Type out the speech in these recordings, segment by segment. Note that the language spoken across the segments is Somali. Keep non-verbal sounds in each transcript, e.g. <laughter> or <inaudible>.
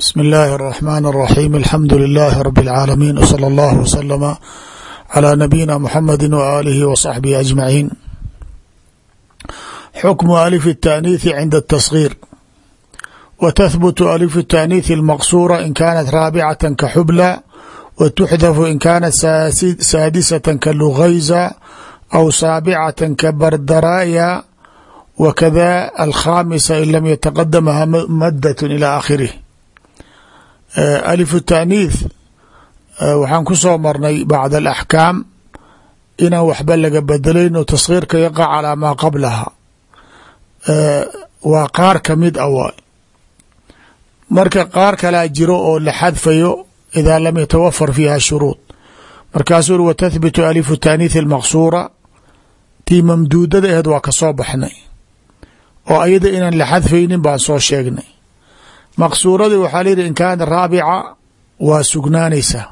bsmi اllahi الرحmn الرaxيm alxamdu لilh rb العaalamiin wslى اllah wslma عlى nabiyina mxamedi waalihi wصaxbihi aجmaciin xukmu alif الtaأniiثi cinda التصغيir w thbut alif الtaأniiثi اlmaqsura in kanat raabicaة kaxubla w tuxdafu in kanat saadisaة kalugayza aw saabicaة kabardaraya wkada alkhamisa in lam yataqadamha madة ilى akhirih alif taaniith waxaan ku soo marnay bacd alaxkaam inaan waxba laga bedelayn oo taskhiirka yaqa calaa maa qablaha. Waa qaar ka mid a waay. Marka qaar kalaa jiro oo la xadfayo idaa lam yatawafar fiiha shuruud. Markaasuu uri watathbitu alifu taaniith almaqsuura. Tii mamduudada aheed waa ka baxnay. Oo ayada inaan la xadfaynin baan soo sheegnay maqsuuradii waxaa layihi in kaanat raabica waa sugnaanaysaa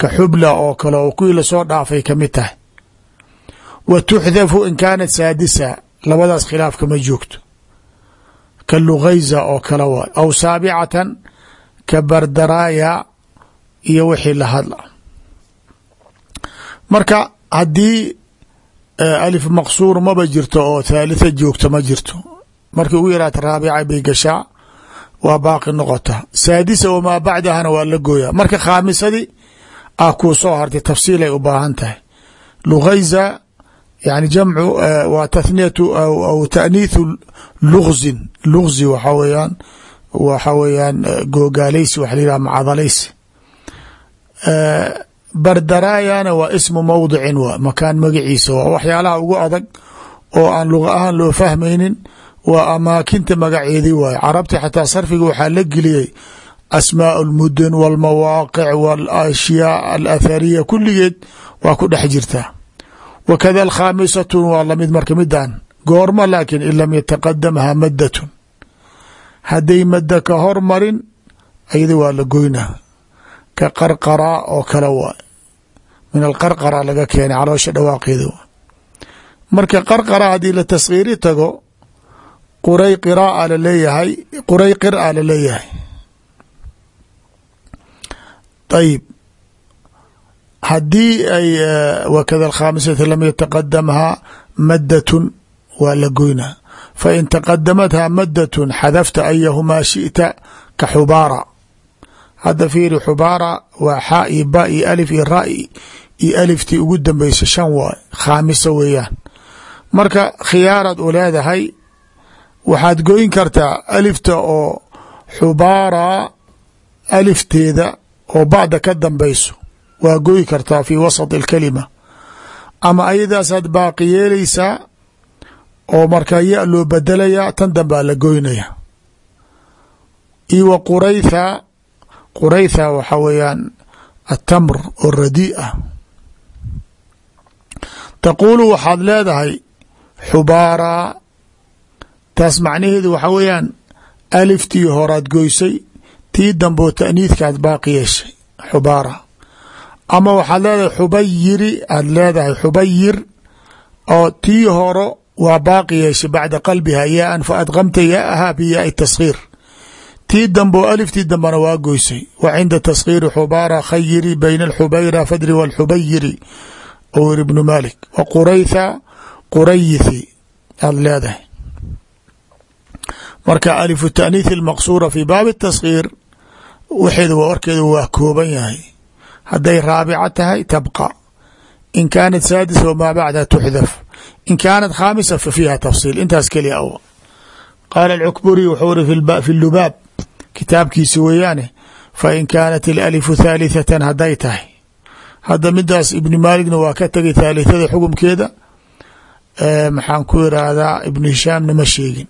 ka xubla oo kale oo kuwii la soo dhaafay ka mid tahay. Wa tuxdafu in kaanat saadisa labadaas khilaaf kama joogto. Ka lugayza oo kale waay aw saabicatan ka bardaraaya iyo wixii la hadla. Marka haddii alif maqsuur maba jirto oo thalitha joogto ma jirto. Markii ugu yaraata raabica bay gashaa waa baaqi noqota. Saadisa wamaa bacdahana waa la gooyaa. Marka khaamisadii ah kuu soo hartay tafsiilay u baahan tahay. Lugayza yani jamcu waa tathniyatu aw taaniithu lugzin lugzi waxa weyaan waxa weeyaan googaalaysi waxa la yidhaha macadalaysi. Bardaraayana waa ismu mawdicin waa makaan magaciisa waa waxyaalaha ugu adag oo aan luga ahaan loo fahmaynin waa amaakinta magaceedii waaye carabti xataa sarfiga waxaa la geliyey asmaa اlmudun wاlmawaaqic wاlashyaa alathariya kulligeed waa ku dhex jirtaa wakada alkhaamisatu waa lamid marka midan goorma laakiin in lam yataqadamha madatun hadday madda ka hormarin ayada waa la goynaa ka qarqaraa oo kale waay min alqarqara laga keenay caloosha dhawaaqeeda waa marka qarqara haddii la taskhiiri tago quray qiraaa la leeyahay quray qira la leeyahay ayib haddii ay wakada alkhaamisata lam yataqadamha maddatun waa la goynaa. Fain taqadamatha maddatun xadafta ayahumaa shiئta ka xubaara. Hadda fiiri xubaara waa xaa iyo ba iyo alif iyo ra iyo aliftii ugu dambeysa shan waay khaamisa weeyaan. Marka khiyaaraad u waxaad goyn kartaa alifta oo xubaara alifteeda oo bacda ka dambeyso waa goyi kartaa fi wasط اlkalima ama ayadaasaad baaqi yeelaysaa oo markaa ya loo bedelayaa tan dambaa la goynaya. Io wa quraytha quraytha waxa weeyaan atamr oo radii ah. Taquulu waxaad leedahay xubaara taas macnaheedu waxa weeyaan aliftii horaad goysay tii damboo taaniidkaad baaqi yeeshay xubaara. Ama waxaad leedahay xubayiri aad leedahay xubayir oo tii horo waa baaqi yeeshay bacda qalbiha yaaan fa adqamta yaaaha biyaai taskhiir tii damboo aliftii dambena waa goysay. Wa cinda taskhiiri xubaara khayiri bayna alxubayra fadri walxubayiri ou yiri ibnu malik wa quraytha qurayithi aad leedahay marka alifu taaniiث اlmaqsuura fi baabi الtaskhiir waxeeda warkeeda waa kooban yahay hadday raabica tahay tabqa in kaanat saadisa wmaa bacdaha tuxdaf in kaanat khaamisa fa fiiha tafsiil intaas keliya aw qaala alcukburi wuxuu iri fi lubaab kitaabkiisi weeyaane fain kaanat alalifu thalithatan hadday tahay hadda midaas ibni maaligna waa ka tegay thalithada xukumkeeda maxaan ku irahdaa ibnu hishaamna ma sheegin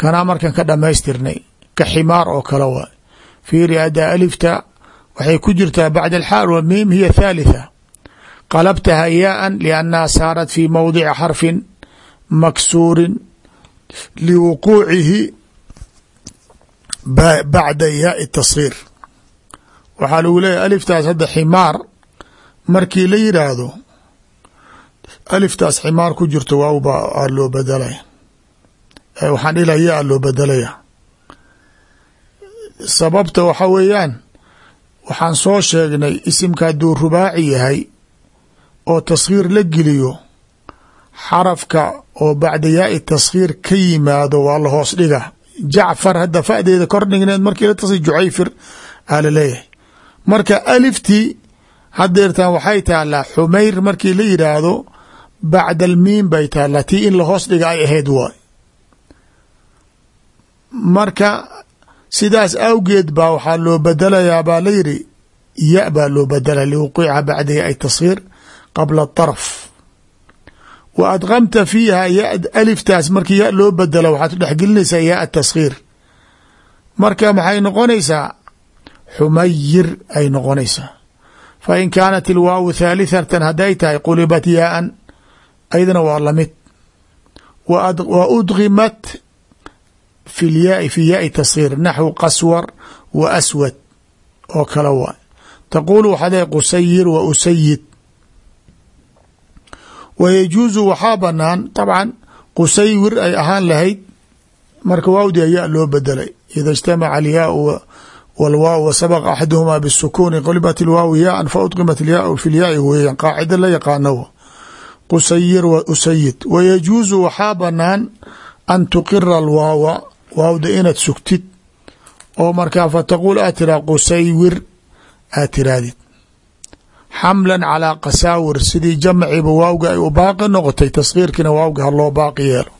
kanaa markan ka dhamaystirnay ka ximaar oo kale waay. Fiiri ada alifta waxay ku jirtaa bacda alxaal wa miim hiya thaalitha qalabtaha yaaan liannaha saarat fi mowdici xarfin maksuurin liwuquucihi bacda yaai tashiir waxaa lagu leeyahy aliftaas hadda ximaar markii la yidhaahdo aliftaas ximaar ku jirto waawba aa loo bedelay waxaan ilaa yaa loo bedelaya sababta waxa weeyaan waxaan soo sheegnay isimka hadduu rubaaci yahay oo taskhiir la geliyo xarafka oo bacda yaai taskhiir ka yimaado waa la hoos dhiga jacfar hadda fadeeda kor dhigneed markii la tasii jucayfir aa la leeyahay marka aliftii hadeertan waxay taalaa xumayr markii la yidhaahdo bacda almiim bay taalaa tii in la hoos dhiga ay ahayd waay marka sidaas awgeed baa waxaa loo bedelayaa baa la yidhi ya baa loo bedelaya liwuqiica bacda yaai taskhiir qabla aطarf wa adqamta fiiha ya aliftaas markii ya loo bedelo waxaad ku dhexgelinaysaa yaa taskhiir marka maxay noqonaysaa? Xumayir ay noqonaysaa. Fa in kaanat ilwaawu thaalitatan hadday tahay qulibat yaaan aydana waa la mid wa udgimat fi lyaai fi yaai taskhiir naxwu qaswar wa aswad oo kale waay taquulu waxaad lehay qusayir wa usayid wa yajuusu waxaa banaan طabcan qusaywir ay ahaan lahayd marka waawdi ayaa loo bedelay ida اجtamaca alyaau wاlwaaw wasabqa axaduhmaa bالsukuuni qulibat اlwaaw yaaan faudqimat اlyaau fi lyaai weeyaan qaacida la yaqaano qusayir wa usayid wa yajuusu waxaa banaan an tuqira alwaawa waawda inaad sugtid oo markaa fataquul aad tiraa qusaywir aad tiraadid xamla calaa qasaawir sidii jamciba waawga ay u baaqi noqotay taskhiirkiina waawga ha loo baaqi yeelo.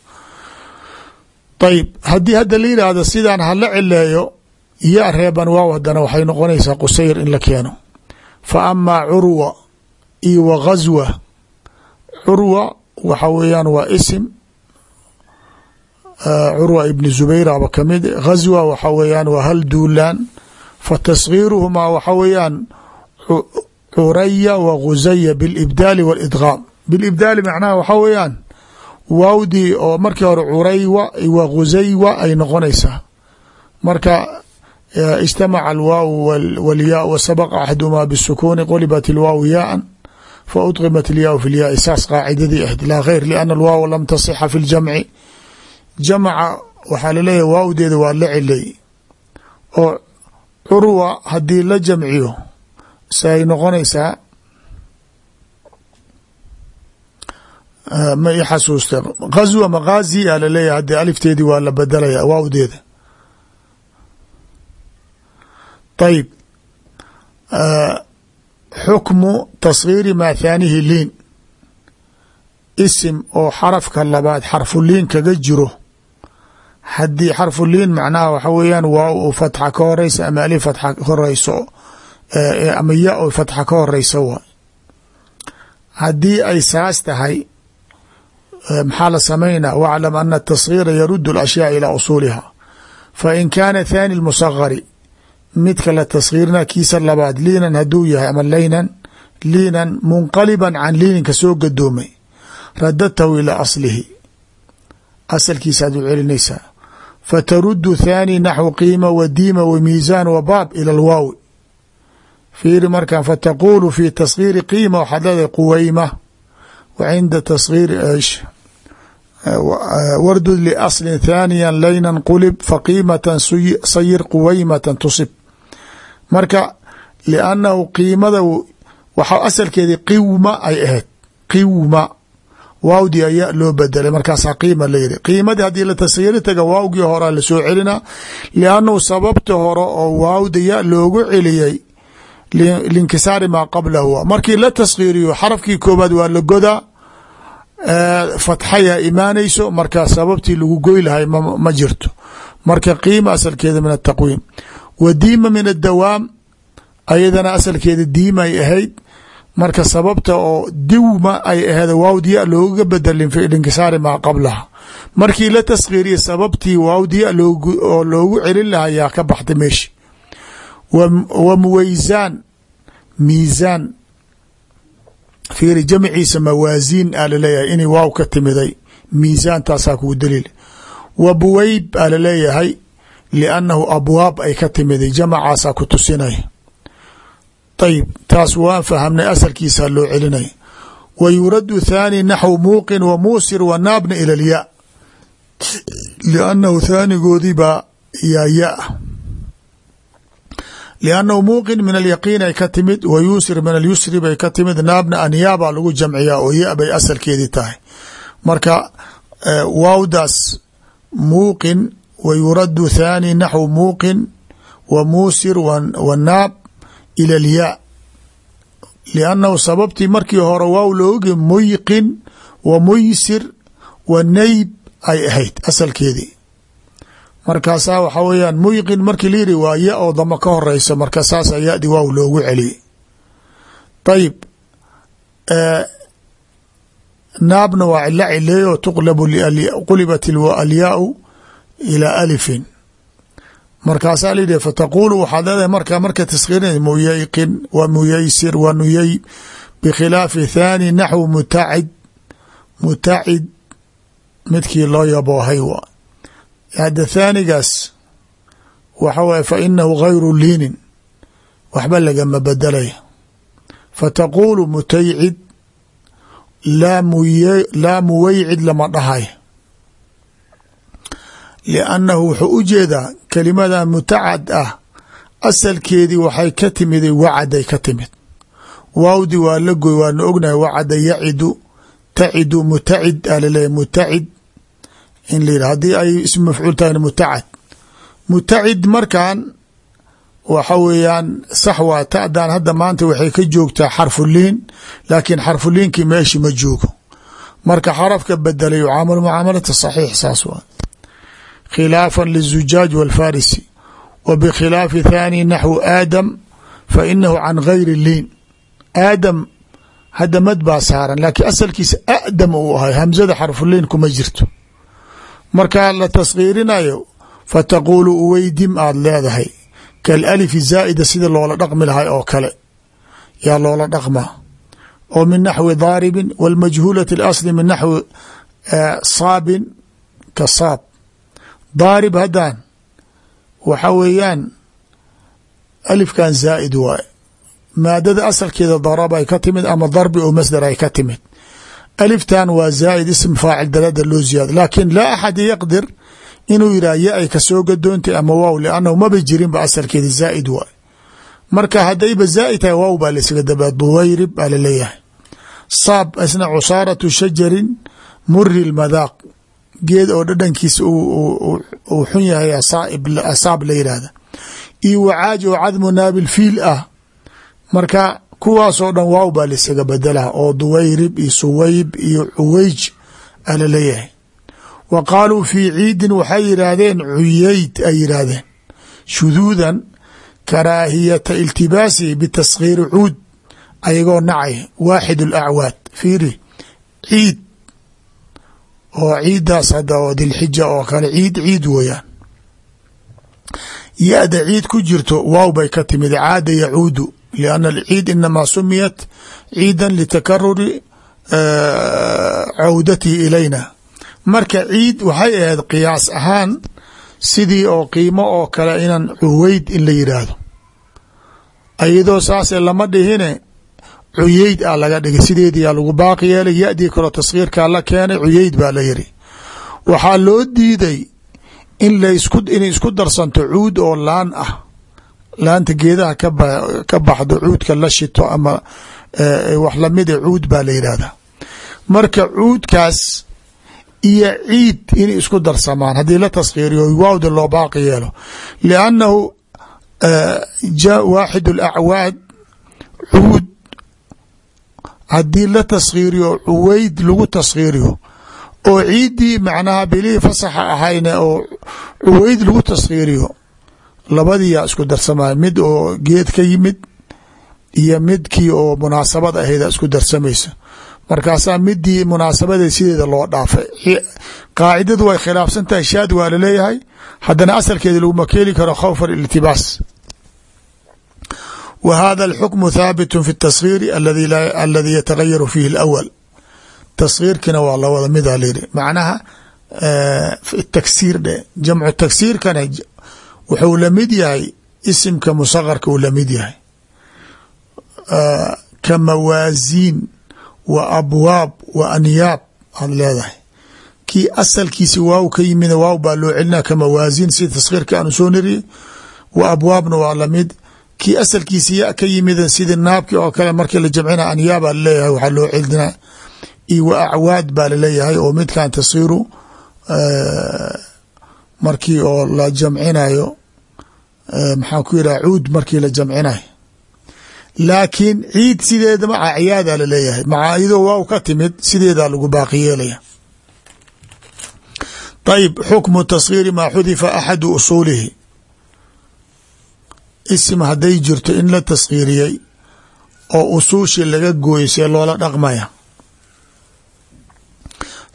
Ayib haddii hadda la yidhaahdo sidaan hala cileeyo ya reeban waaw haddana waxay noqonaysaa qusayr in la keeno. Fa amaa curwa iyo wa ghaswa curwa waxa weeyaan waa isim curwa ibni zubayraba kamid ghaswa waxa weeyaan waa hal duulaan fa taskhiiruhumaa waxa weeyaan curaya wa khusaya bilibdaali wاlidgaam bilibdaali macnaha waxaa weeyaan waawdii oo markii hore curaywa wa khusaywa ay noqonaysaa marka اجtamaca alwaaw wاlyaa wasabaqa axadumaa bالsukuuni qulibat اlwaaw yaaan faudqimat اlyaau fi lyaai saas qaacidadii ahd laa kheyr liana alwaaw lam tasixa fi اljamci jamca waxaa la leeyahay waawdeeda waa la celey oo curwa haddii la jamciyo say noqonaysaa ma i xasuusta ghazwa maqaazi a la leeyahay haddii alifteedii waa la bedelaya waawdeeda. Ayib xukmu taskhiiri maa thaanihi liin. Isim oo xarafka labaad xarfuliin kaga jiro haddii xarfuliin macnaha waxa weeyaan waaw fatxa ka horeysa ama alif fatxa ka horeyso ama ya o fatxa ka horeysa waay haddii ay saas tahay maxaa la samaynaa waclam ana taskhiira yarud اlashyaa ilaa usuuliha. Fain kaana thaani اlmusagari midka la taskhiirina kiisa labaad liinan haduu yahay ama laynan liinan munqaliban can liininka soo gadoomay radadtahu ilaa aslihi. Asalkiisaad u celinaysaa fatarudu thaani naxwu qiima wa diima wa miisaan wa baab ila alwaawi fiiri markan fataquulu fi taskhiiri qiima waxaad leedahay quweyma wa cinda taskhiiri ish wardud liaslin thaaniya laynan qulib faqiimatan sayir quweymatan tusib marka liannahu qiimada waxa asalkeedii qiwma ay ahayd qiwma waawdii ayaa loo bedelay. Markaasaa qiima la yiri qiimadii haddii la taskhiiri taga waawgii horaa la soo celinaa liannahu sababta hore oo waawda ya loogu celiyey linkisaari maa qablahu markii la taskhiiriyo xarafkii koobaad waa la godaa fatxayaa imaanayso marka sababtii lagu goy lahay ma jirto. Marka qiima asalkeeda min ataqwiim wa diima min addawaam ayadana asalkeeda diima ay ahayd marka sababta oo diwma ay ahayd waawdiya looga bedel linkisaari maa qablaha. Markii la taskhiiriya sababtii waawdiya oo loogu celin lahaa yaa ka baxda meeshi. Wa muwaysaan miisaan fiiri jamciisa mawaasiin aa la leeyahay inay waaw ka timiday. Miisaan taasaa kugu daliil. Wa buweyb aa la leeyahay liannahu abwaab ay ka timiday jamacaasaa ku tusinaya ayib taas waan fahamnay asalkiisaa loo celinaya wa yuradu thaani naxw muuqin wa muusir wa naabna ila lyaa liannahu thaanigoodii baa yaa ya. Liannahu muuqin min alyaqiin ay ka timid wa yuusir min alyusri bay ka timid naabna anyaabaa lagu jamciyaa oo ya bay asalkeedii tahay. Marka waawdaas muuqin wa yuraddu thaani naxwu muuqin wa muusir wa naab ila alyaa liannahu sababtii markii hore waaw loogi muyqin wa muysir wa nayb ay ahayd asalkeedii markaasaa waxaa weyaan muyqin markii la yidhi waa ya oo dama ka horeysa marka saasa yadi waaw loogu celiyey ayib naabna waa cilo cileeyo tuqlabu qulibat alyaau ilaa alifin markaasaa la yidhi fataquulu waxaad leedahay marka marka taskhiirinay muyayqin wa muyaysir wa nuyay bikhilaafi thaani naxwu mutacid. Mutacid midkii loo yaboohay wa. Hadda thaanigaas waxa waye fa inahu gayru liinin. Waxba lagama bedelaya fataquulu mutaycid. Laa muwaycid lama dhahay liannahu wuxuu u jeedaa kelimadan mutacad ah asalkeedii waxay ka timiday wacaday ka timid waawdi waa la goy waana ognahay wacada yacidu tacidu mutacid aa laleeyahy mutacid in la yidhah haddii ay ismu mafcuul tahay mutacad mutacid markan waxa weeyaan sax waa ta'dan hadda maanta waxay ka joogtaa xarfuliin laakiin xarfuliinkii meeshi ma joogo marka xarafka bedelay yucaamalu mucaamalata saxiix saas waa khilaafa liلzujaaj wاlfarisi wa bikhilaafi thaani naxwu aadam fa inahu can gayri liin aadam hadda mad baa saaran laakiin asalkiisa adam uu ahay hamzada xarfuliin kuma jirto marka la taskhiirinayo fataquulu uweydim aad leedahay kalalifi zaa'ida sida loola dhaqmi lahay oo kale yaa loola dhaqmaa oo min naxwi daaribin wاlmajhuulati اlasli min naxwi saabin ka saab daarib haddan waxa weeyaan alifkan zaa'id waaye maadada asalkeeda darab ay ka timid ama darbi oo masdar ay ka timid. Aliftan waa zaa'id ism faacil dalada loo ziyaado laakiin laa axad yaqdir inuu yidhah ya ay ka soo gadoontay ama waaw liannahu maba jirinba asalkeeda zaa'id waay. Marka haddayba zaa'id tahay waaw baa laysaga daba duwayrib baa la leeyahay saab isna cusaaratu shajarin muri lmadaaq geed oo dhadhankiisa uu xun yahay asaab la yidhaahda iyo wacaaj oo cadmu naabil fiil ah. Marka kuwaasoo dhan waaw baa laysaga bedelaa oo duwayrib iyo suwayb iyo cuweyj aa la leeyahay wa qaaluu fii ciidin waxay yidhaahdeen cuyeyd ay yidhaahdeen shuduudan karaahiyata iltibaasihi bitaskhiiri cuud ayagoo nacay waaxid alacwaad fiiri ciid oo ciiddaas hadda oo dilxija oo kale ciid ciid weeyaan. Ya-da ciid ku jirto waaw bay ka timid caada yacuudu lianna alciid inamaa sumiyat ciidan litakaruri cawdatihi ilayna. Marka ciid waxay ahayd qiyaas ahaan sidii oo qiimo oo kale inan cuweyd in la yidhaahdo iyadoo saase lama dhihine cuyeyd a laga dhigay. Sideediyaa lagu baaqi yeelay. Ya-dii kaloo taskhiirkaa la keenay. Cuyeyd baa la yiri waxaa loo diiday in la isku inay isku darsanto cuud oo laan ah. Laanta geedaha ka baxdo cuudka la shito ama wax lamida cuud baa la yidhahdaa marka cuudkaas iyo ciid inay isku darsamaan haddii la taskhiiriyo waawda loo baaqi yeelo. Liannahu waaxid alacwaad cuud haddii la taskhiiriyo cuweyd lagu taskhiiriyo oo ciiddii macnaha bilihii fasaxa ahayne oo cuweyd lagu taskhiiriyo labadiiyaa isku darsamaya mid oo geed ka yimid iyo midkii oo munaasabad ahayda isku darsamaysa. Markaasaa midii munaasabadeed sideeda loo dhaafay. Qaacidadu way khilaafsan tahay. Shaad waa la leeyahay haddana asalkeeda laguma keeli karo khawfa iltibaas wa hada alxukmu thaabitu fi taskhiiri aladi yatagayaru fihi اlawal taskhiirkina waa lawada mida layidhi macnaha taksiir dhe jamcu taksiirkana wuxuu la mid yahay isimka musakarka uu la mid yahay ka mawaasiin wa abwaab wa anyaab aad leedahay kii asalkiisi waaw ka yimid waaw baa loo celinaa ka mawaasiin sida taskhiirka aanu soo niriyey wa abwaabna waa la mid kii asalkiisa ya ka yimida sidii naabki oo kale markii la jamcina anyaa baa la leeyahay waxaa loo celinaa iyo wa acwaad baa la leeyahay oo midkan tasiiru markii oo la jamcinayo maxaan ku yidhaha cuud markii la jamcinayo. Laakiin ciid sideeda maca acyaada la leeyahay maca iyadoo waaw ka timid sideedaa lagu baaqi yeelaya. Ayb xukmu tasgiiri maa xudifa axadu usuulihi isim hadday jirto in la tasgiiriyey oo usuushii laga gooyay see loola dhaqmaya.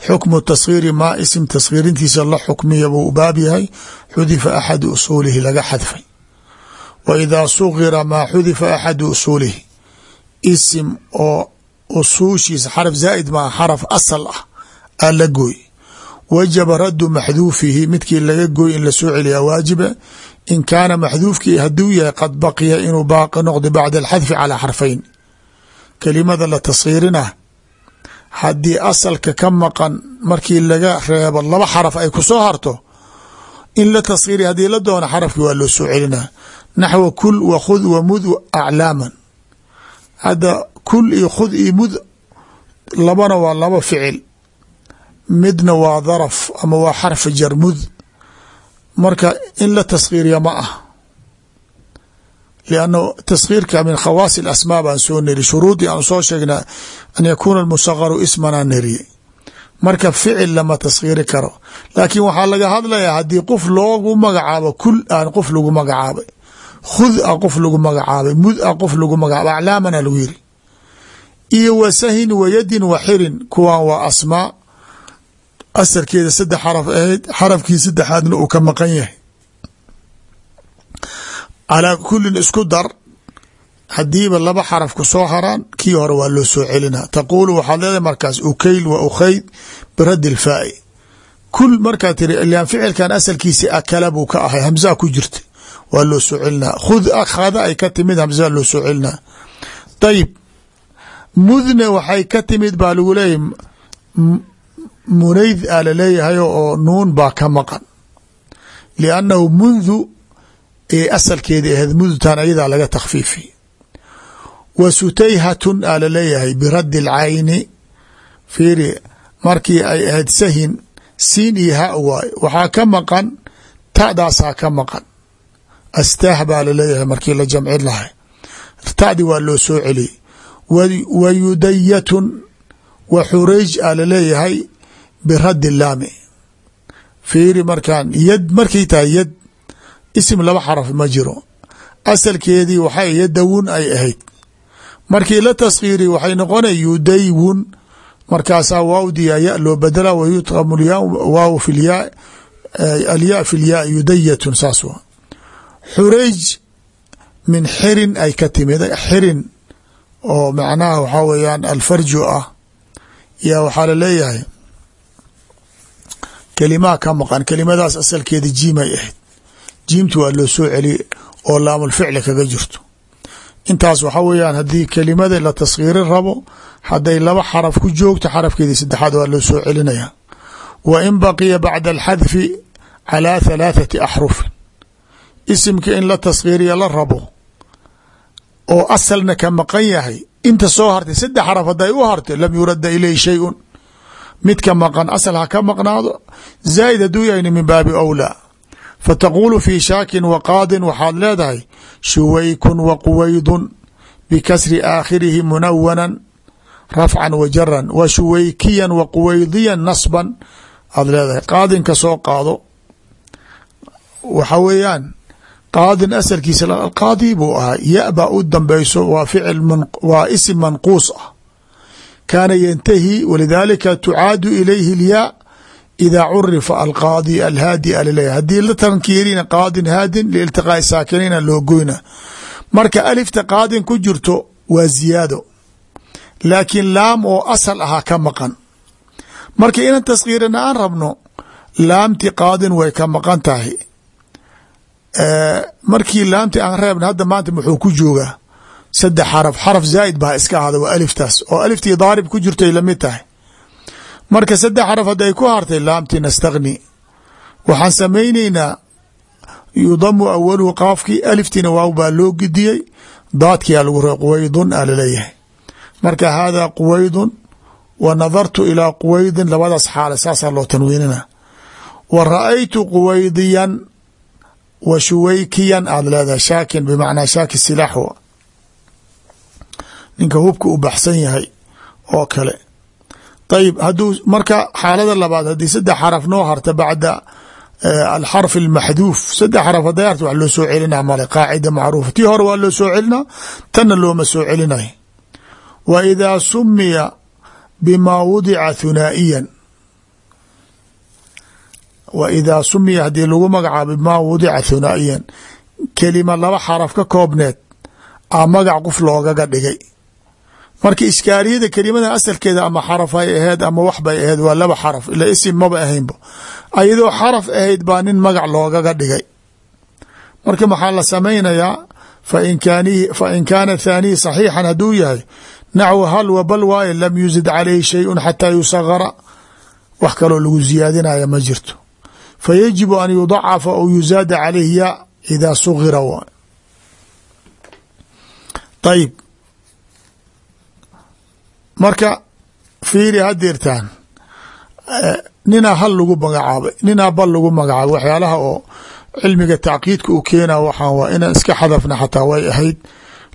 Xukmu tasgiiri maa isim tasgiirintiisa la xukmiya buu u baab yahay. Xudifa axadu usuulihi laga xadfay. Wa idaa sugira maa xudifa axadu usuulihi. Isim oo usuushiisa xaraf zaa'id maa xaraf asal ah aa la gooy wajaba raddu maxduufihi midkii laga gooy in la soo celiyaa waajiba in kaana maxduufkii haduu yahay qad baqiya inuu baaqi noqdo bacda alxadfi calaa xarfayn. Kelimada la tasgiirina haddii asalka ka maqan markii laga reebo laba xaraf ay ku soo harto in la tasgiiri haddii la doono xarafkii waa loo soo celinaa naxwa kul wa khud wa mud aclaaman. Hadda kul iyo khud iyo mud labana waa laba ficil midna waa daraf ama waa xarfa jarmud. Marka in la tasgiiriya ma ah lianna tasgiirka min khawaasi asmaa baan soo neri shuruudii aan soo sheegna an yakuuna musagaru ismanaa neriyey marka ficil lama tasgiiri karo. Laakiin waxaa laga hadlayaa haddii qof loogu magacaabo kul aan qof lagu magacaabay khud a qof lagu magacaabay mud a qof lagu magacaabay aclaamana lagu yiri. Iyo wa sahin wa xirin asalkeeda saddex xaraf ahayd xarafkii saddexaadna uu ka maqan yahay. Calaa kulin isku dar hadiiba laba xaraf ku soo haraan kii hore waa loo soo celinaa taquulu waxaad leedahay markaas ukeyl wa ukhayd biradi lfaai kul markaa tiri ilaan ficilkan asalkiisi akala buu ka ahay hamsaa ku jirta waa loo soo celinaa khud akhada ay ka timid hamsaa loo soo celinaa ayib mudne waxay ka timid baa lagu leeyahy munayd aa la leeyahay oo nuun baa ka maqan. liannahu mundu ee asalkeeda ahayd mudtan ayadaa laga takhfiifiy wa sutayhatun aa la leeyahay biraddi alcayni fiiri markii ay ahayd sahin siin iyo ha waay. waxaa ka maqan ta'daasaa ka maqan. astaah baa la leeyahay markii la jamcin lahay. ta'di waa loo soo celiyey. wa wa xurayj aa la leeyahay biraddi laami. Fiiri markaan yad markay tahay yad isim laba xaraf ma jiro. Asalkeedii waxay yadawun ay ahayd. Markii la taskhiiri waxay noqonay yudaywun markaasaa waawdiya ya loo bedela wa yudqamu lya waaw fi lyaa alya fi lyaa yudayatun saas wa xurayj min xirin ay ka timid xirin oo macnaha waxaa weeyaan alfarju ah. Yaa waxaa la leeyahay kelimaa ka maqan kelimadaas asalkeeda jiimay ahayd. Jiimtu waa loo soo celiye oo laamulficli kaga jirto. Intaas waxaa weeyaan haddii kelimada la taskhiirin rabo hadday laba xaraf ku joogto xarafkeedii saddexaad waa loo soo celinaya. Wa in baqiya bacda alxadfi calaa halaathati axrufin isimka in la taskhiiriya la rabo oo asalna ka maqan yahay inta soo hartay saddex xaraf hadday u hartay lam yuradda ilayh shayun. mid ka maqan asal ha ka maqnaado zaa'id hadduu yahayna min baabi awlaa. Fataquulu fi shaakin wa qaadin waxaad leedahay shuwaykun wa quwaydun bikasri aakhirihi munawanan rafcan wa jaran wa shuwaykiyan wa quwaydiyan nasban aad leedahay. Qaadin ka soo qaado waxa weeyaan qaadin asalkiisa qaadi buu ahaa ya u dambeyso waa ficil waa isim manquus ah kaana yantahi walidaalika tucaadu ilayhi اlyaa ida curifa alqaadi alhaadi alaleeyahy haddii la tankiirina qaadin haadin liiltiqaai saakiniina loo goyna. Marka alifta qaadin ku jirto waa ziyaado. Laakiin laam oo asal ahaa ka maqan. Marka inan taskhiirina aan rabno laamti qaadin way ka maqan tahay. Markii laamti aan reebna hadda ku joogaa saddex xaraf xaraf zaa'id baa iska ahada waa aliftaas oo aliftii daarib ku jirtay la mid tahay. Marka saddex xaraf hadday ku hartay laamti nastagni waxaan samayneynaa yudamu awaluhu qaafkii aliftiina waaw baa loo gidiyey daadkiyaa lagu re quwaydun a la leeyahay marka haadaa quwaydun wa nadartu ilaa quwaydin labadaas xaale saasaa loo tanwiinina. Wa ra'aytu quwaydiyan wa shuwaykiyan aada leedahay shaakin bimacnaa shaaki silaax ninka hubka u baxsan yahay oo kale. Ayib haduu marka xaalada labaad haddii saddex xaraf noo harta bacda alxarf almaxduuf saddex xaraf haday harta wax loo soo celina male qaacida macruufa tii hore waa loo soo celina tanna looma soo celinay wa idaa sumiya bimaa wudica thunaa'iyan. Wa idaa sumiya haddii lagu magacaabo bimaa wudica thunaa'iyan kelima laba xaraf ka koobneed a magac qof loogaga dhigay marka iskaariyada kelimada asalkeeda ama xaraf ay aheyd ama wax bay aheyd waa laba xaraf. Ila isim maba ahaynba. Ayadoo xaraf ahayd baa nin magac loogaga dhigay. Marka maxaa la samaynayaa fain kaana thaanihi saxiixan hadduu yahay naxwu hal wa bal waaye lam yuzid calayhi shayun xataa yusagara wax kaloo lagu ziyaadinaya ma jirto. Fa yajibu an yudacafa ou yuzaada calayhi ya idaa sugira waay ayib marka fiiri hadeertaan ninaa hal lagu magacaabay ninaa bal lagu magacaabay. Waxyaalaha oo cilmiga tacqiidka u keena waxaan waa inaan iska xadafna xataa way ahayd.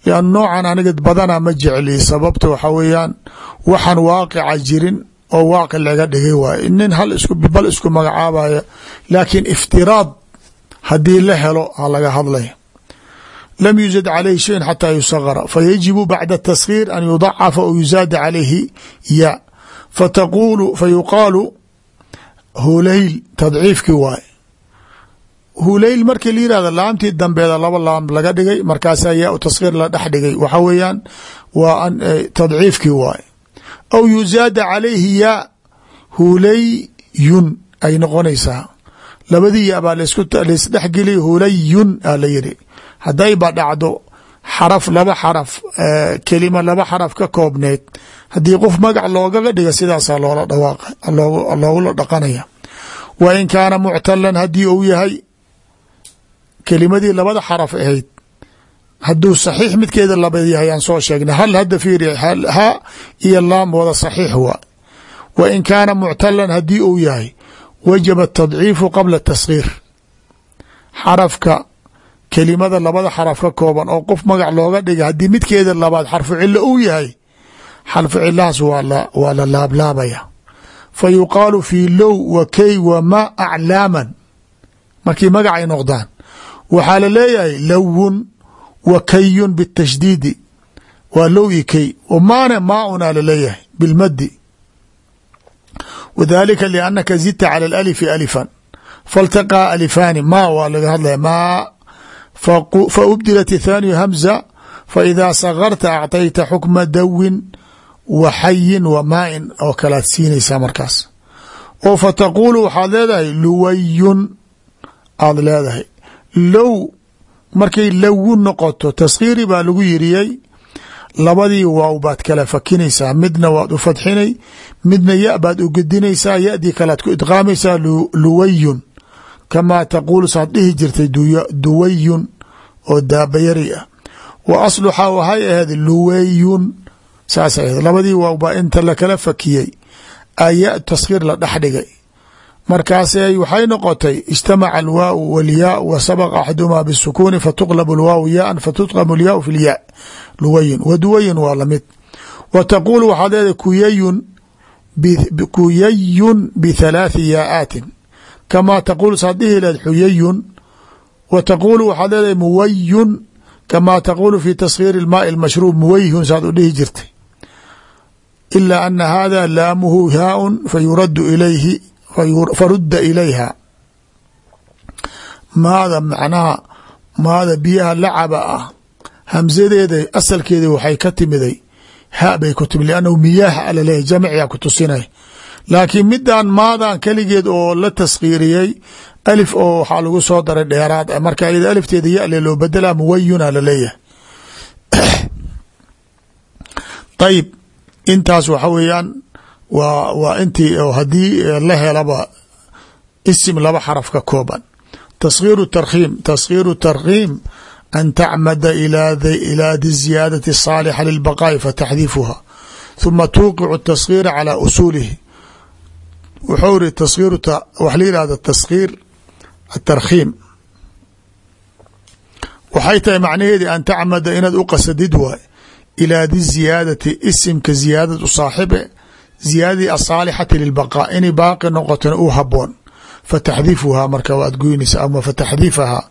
Lian noocan aniga badanaa ma jecli sababta waxa weeyaan waxaan waaqica jirin oo waaqi laga dhigay waaye. Nin hal bal isku magacaabaya laakiin iftiraad haddii la helo ha laga hadlaya lam yuzad calayhi shayin xataa yusagara fayajibu bacda taskhiir an yudacafa ou yuzaada calayhi ya. Fataqulu fayuqaalu hulayl tadciifkii waaye hulayl markii la yihahdo laamtii dambeeda laba laam laga dhigay markaasaa yaa taskhiir la dhex dhigay. Waxa weeyaan waa tadciifkii waaye aw yuzaada calayhi ya hulayun ay noqonaysaa. Labadii ya baa laisdhexgeliy hulayun a la yiri haddayba dhacdo xaraf laba xaraf kelima laba xaraf ka koobneed haddii qof magac loogaga dhiga sidaasaa loola dhawaaqa loogula dhaqanaya. Wa in kaana muctalan haddii uu yahay kelimadii labada xaraf ahayd hadduu saxiix midkeeda labad yahay aan soo sheegnay hal hadda fiiri ha iyo laam wada saxiix waa wa in kaana muctalan haddii uu yahay wajaba atadciifu qabla taskhiir xarafka kelimada labada xaraf ka kooban oo qof magac looga dhiga haddii midkeeda labaad xarfu cilo uu yahay xarfu cilahaas waa la laablaabaya. Fa yuqaalu fii low wa key wa ma aclaaman. Markii magac ay noqdaan waxaa la leeyahay lowun wa kayun bitashdiidi. Waa low i key maane maaunaa la leeyahay bilmadi wadalika liannaka zidta cala alalifi alifan. Faltaqaa alifaani ma waa laga hadlaya ma faubdilat ithaaniyu hamza faidaa sagarta acطayta xukma dawin wa xayin wa maain oo kalaad siinaysaa markaas oo fataquulu waxaad leedahay luwayun aad leedahay low markay lowun noqoto taskhiiri baa lagu yiriyey labadii waaw baad kala fakinaysaa midna waad u fadxinay midna ya baad u gedinaysaa yadii kalaad ku idqaamaysaa luwayun kamaa taquul saad dhihi jirtay duwayun oo daabayari ah. Wa asluxa waxay ahayd luwayun saas ahayd. Labadii waaw baa inta lakala fakiyey aya taskhiir la dhex dhigay. Markaasay waxay noqotay ijtamaca alwaau walyaa wa sabaqa axadumaa bisukuuni fatuqlab alwaaw yaaan fatutqamu alyaau fi lyaa luwayin wa duwayin waa la mid wa taquul waxaad leedahay kuyayun kuyayun yaa'aatin kamaa taquul saad dhihi leed xuyayun wa taquulu waxaad leedahay muwayun kamaa taquulu fi taskhiiri ilmaai almashruub muwayhun saad u dhihi jirtay ilaa ana hada laamuhu haaun fayuradu ilayhi farudda ilayha maada macnaha maada biyaha lacaba ah hamsadeeda asalkeeda waxay ka timiday ha bay ku timid liannahu miyaah alaleeyahy jamciyaa ku tusinay laakiin midan maadan keligeed oo la taskhiiriyey alif oo waxaa lagu soo daray dheeraad marka iyada alifteeda yale loo bedelaa muwayuna la leeyahay <clears throat> ayib intaas waxa weeyaan waa waa intii haddii la helaba isim laba xaraf ka kooban. Taskhiiru tarkhiim taskhiiru tarkhiim an tacmada ilaa di ziyaadati saalixa lilbaqaa'i fataxdiifuha huma tuuqicu taskhiira calaa usuulihi wuxuu iri waxa la yihahda taskhiir atarkhiim waxay tahay macnaheedi an tacmada inaad u qasadid waay. Ilaa di ziyaadati isimka ziyaadad u saaxibe ziyaadadii asaalixati lilbaqaa inay baaqi noqotona u haboon fataxdiifuhaa marka waad goynaysa ama fataxdiifahaa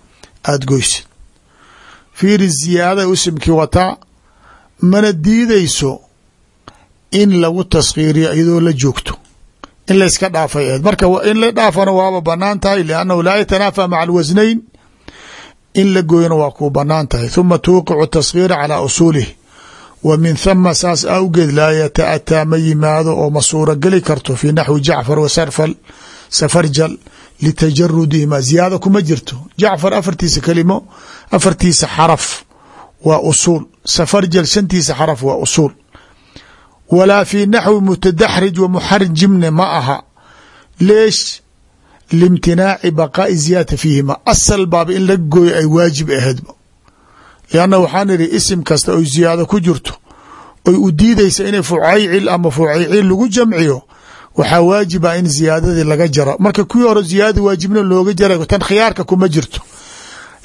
aada goysid. Fiiri ziyaada isimkii wataa mana diidayso in lagu taskhiiriyo iyadoo la joogto in layska dhaafay. Ahed marka in la dhaafana waaba bannaan tahay liannahu laa yatanaafa maca alwasnayn. In la gooyana waa kuu bannaan tahay. Huma tuuqicu taskhiira calaa usuulihi. Wa min thama saas awgeed laa yata'ataa ma yimaado oo ma suura geli karto fii naxwi jacfar wa sarfal safarjal litajarudihima ziyaada kuma jirto. Jacfar afartiisa kelimo afartiisa xaraf waa usuul. Safarjal shantiisa xaraf waa usuul walaa fii naxwi mutadaxrij wa muxarjimne ma aha. Leesh liimtinaaci baqaa'i ziyaadata fiihima asal baaba in la gooyo ay waajib aheedba lianna waxaan idhi isim kasta oy ziyaado ku jirto oy u diidaysa inay fucaycil ama fucaycil lagu jamciyo waxaa waajiba in ziyaadadii laga jaro. Marka kuwii hore ziyaadada waajibna looga jara tan khiyaarka kuma jirto.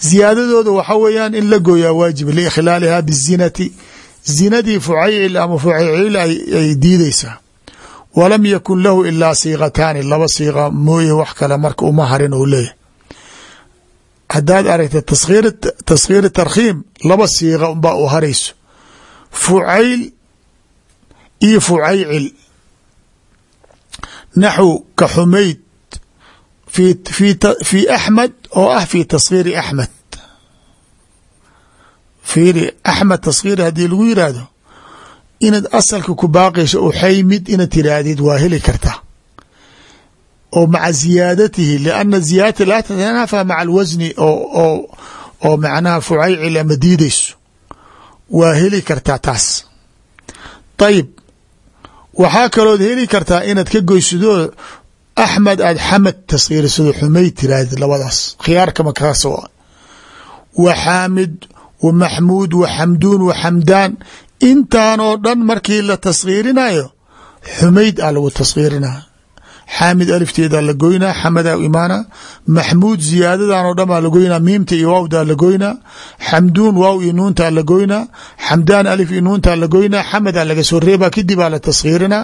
Ziyaadadooda waxa weeyaan in la gooyaa waajib liikhlaaliha bizinati zinadii fucaycil ama fucaycil ay diidaysaa walam yakun lahu ilaa siiqataani laba siiqa mooye wax kale marka uma harin ou leeyahy haddaad aragta taskhiir tarkhiim laba siiqa unbaa u harayso. Fucayl iyo fucaycil. Naxw ka xumayd fi axmed oo ah fi taskhiiri axmed fiiri axmed taskhiiri haddii lagu yiraahdo inaad asalka ku baaqayso uxaymid inaad tiraahdid waa heli kartaa oo maca ziyaadatihi lianna ziyaadata laa tatanaafa maca alwasni oo macnaha fucaycil ama diidayso waa heli kartaa taas. Ayib waxaa kalood heli kartaa inaad ka goysidoo axmed aad xamad taskhiirisado xumayd tirahdid labadaas. Khiyaarkama kaas wa xaamid wa maxmuud wa xamduun wa xamdaan intaan oo dhan markii la taskhiirinayo xumayd a lagu taskhiirinaya xaamid alifteedaa la goynaa xamadaa imaana. Maxmuud ziyaadadan oo dhan baa la goynaa miimta iyo waawdaa la goynaa xamduun waaw iyo nuuntaa la goynaa xamdaan alif iyo nuuntaa la goynaa xamadaa laga soo reebaa kadib aa la taskhiirinaa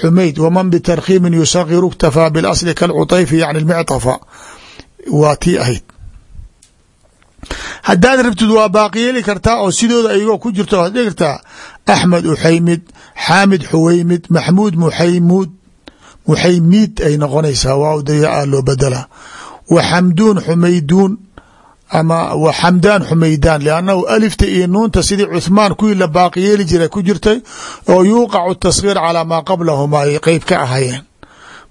xumayd waman bitarkhiimin yusakiru ktafaa bilasli kalcutayfi yacni lmictafa waa tii ahayd haddaad rabtid waa baaqi yeeli kartaa oo sidooda ayagoo ku jirto waad dhigi kartaa axmed uxaymid xaamid xuweymid maxmuud muxaymuud muxaymiid ay noqonaysaa waawdayaa loo bedelaa wa xamduun xumayduun ama wa xamdaan xumaydaan liannahu alifta iyo nuunta sidii cuthmaan kuwii la baaqi yeeli jiray ku jirtay oo yuuqacu taskhiir calaa maa qablahuma ay qeyb ka ahayeen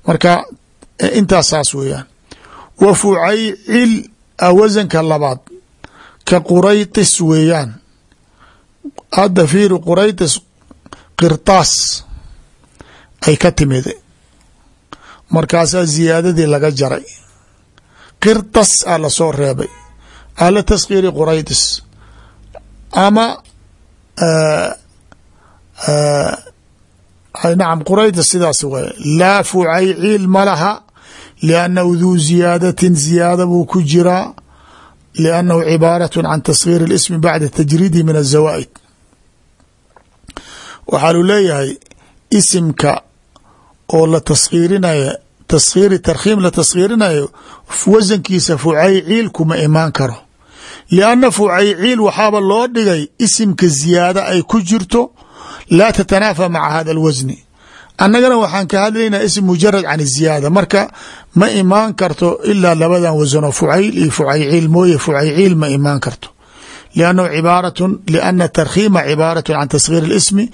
marka intaas saas weeyaan. Wa fucaycil wasanka labaad ka quraytis weeyaan. Hadda fiiri quraytis qirtaas ay ka timid markaasaa ziyaadadii laga jaray. Qirtas aa la soo reebay. Ala taskhiiri quraytis. Ama nacam quraytis sidaas waay laa fucayciil ma laha liannahu duu ziyaadatin ziyaada buu ku jiraa liannahu cibaaraة can taskhiir اlismi bacda tajriidi min aلzawaa'id waxaa lu leeyahay isimka oo la taskhiirinayo taskhiiri tarkhiim la taskhiirinayo wasankiisa fucayciil kuma imaan karo lianna fucayciil waxaaba loo dhigay isimka ziyaada ay ku jirto laa tatanaafa maca hada alwasni annagana waxaan ka hadlaynaa ism mujarad can ziyaada. Marka ma imaan karto ilaa labadan wasano fucayl iyo fucayciil mooye fucayciil ma imaan karto. Liannahu cibaaratu liana tarkhiima cibaaratu can taskhiir اlismi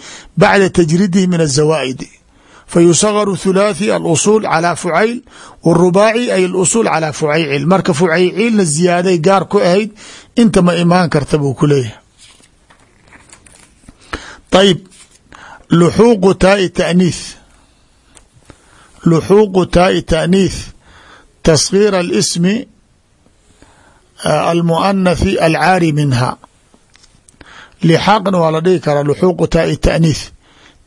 bacda tajridihi min azawaa'idi fayusagaru thulaathi alusuul calaa fucayl wاrubaaci ay alusuul calaa fucaycil. Marka fucayciilna ziyaaday gaar ku ahayd inta ma imaan karta buu luxuuqu taai taaniith luxuuqu taai taaniith taskhiira اlismi almuanathi alcaari minha. Lixaaqna waa la dhihi karaa luxuuqu taai taaniith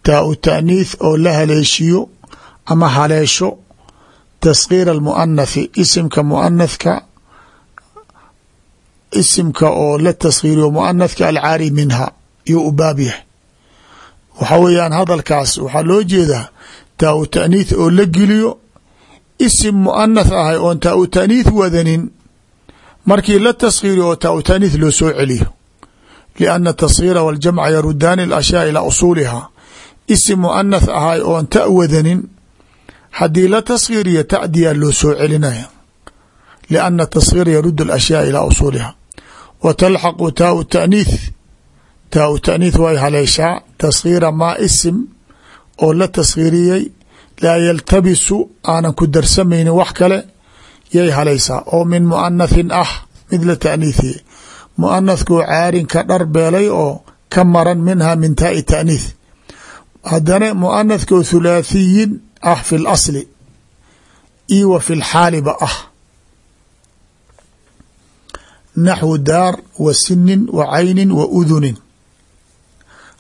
taau taaniith oo la haleeshiyo ama haleesho. Taskhiir almuanathi isimka muanathka isimka oo la taskhiiriyo muanathka alcaari minha. Yuu u baab yahay waxa weeyaan hadalkaas waxaa loo jeedaa taau taaniith oo la geliyo isim muanath ahay oon taau taaniith wadanin. Markii la taskhiiriyo oo taau taaniith loo soo celiyo. Lianna taskhiira waljamca yarudaani alashyaa ilaa usuuliha isim muanath ahay oon ta wadanin. Haddii la taskhiiriyo tadiyaa loo soo celinaya. Lianna taskhiira yarud alashyaa ilaa usuuliha wa talxaqu taaniith taau taaniith way haleeshaa. Taskhiira maa isim oo la taskhiiriyey laa yaltabisu aanan ku darsamaynin wax kale. Yay halaysaa oo min muanathin ah mid la taaniithiye muanathkoo caarin ka dhar beelay oo ka maran minha min taai taaniith haddana muanathkoo thulaathiyin ah fi lasli io wa fi lxaaliba ah. Naxwu daar wa sinin wa caynin wa udunin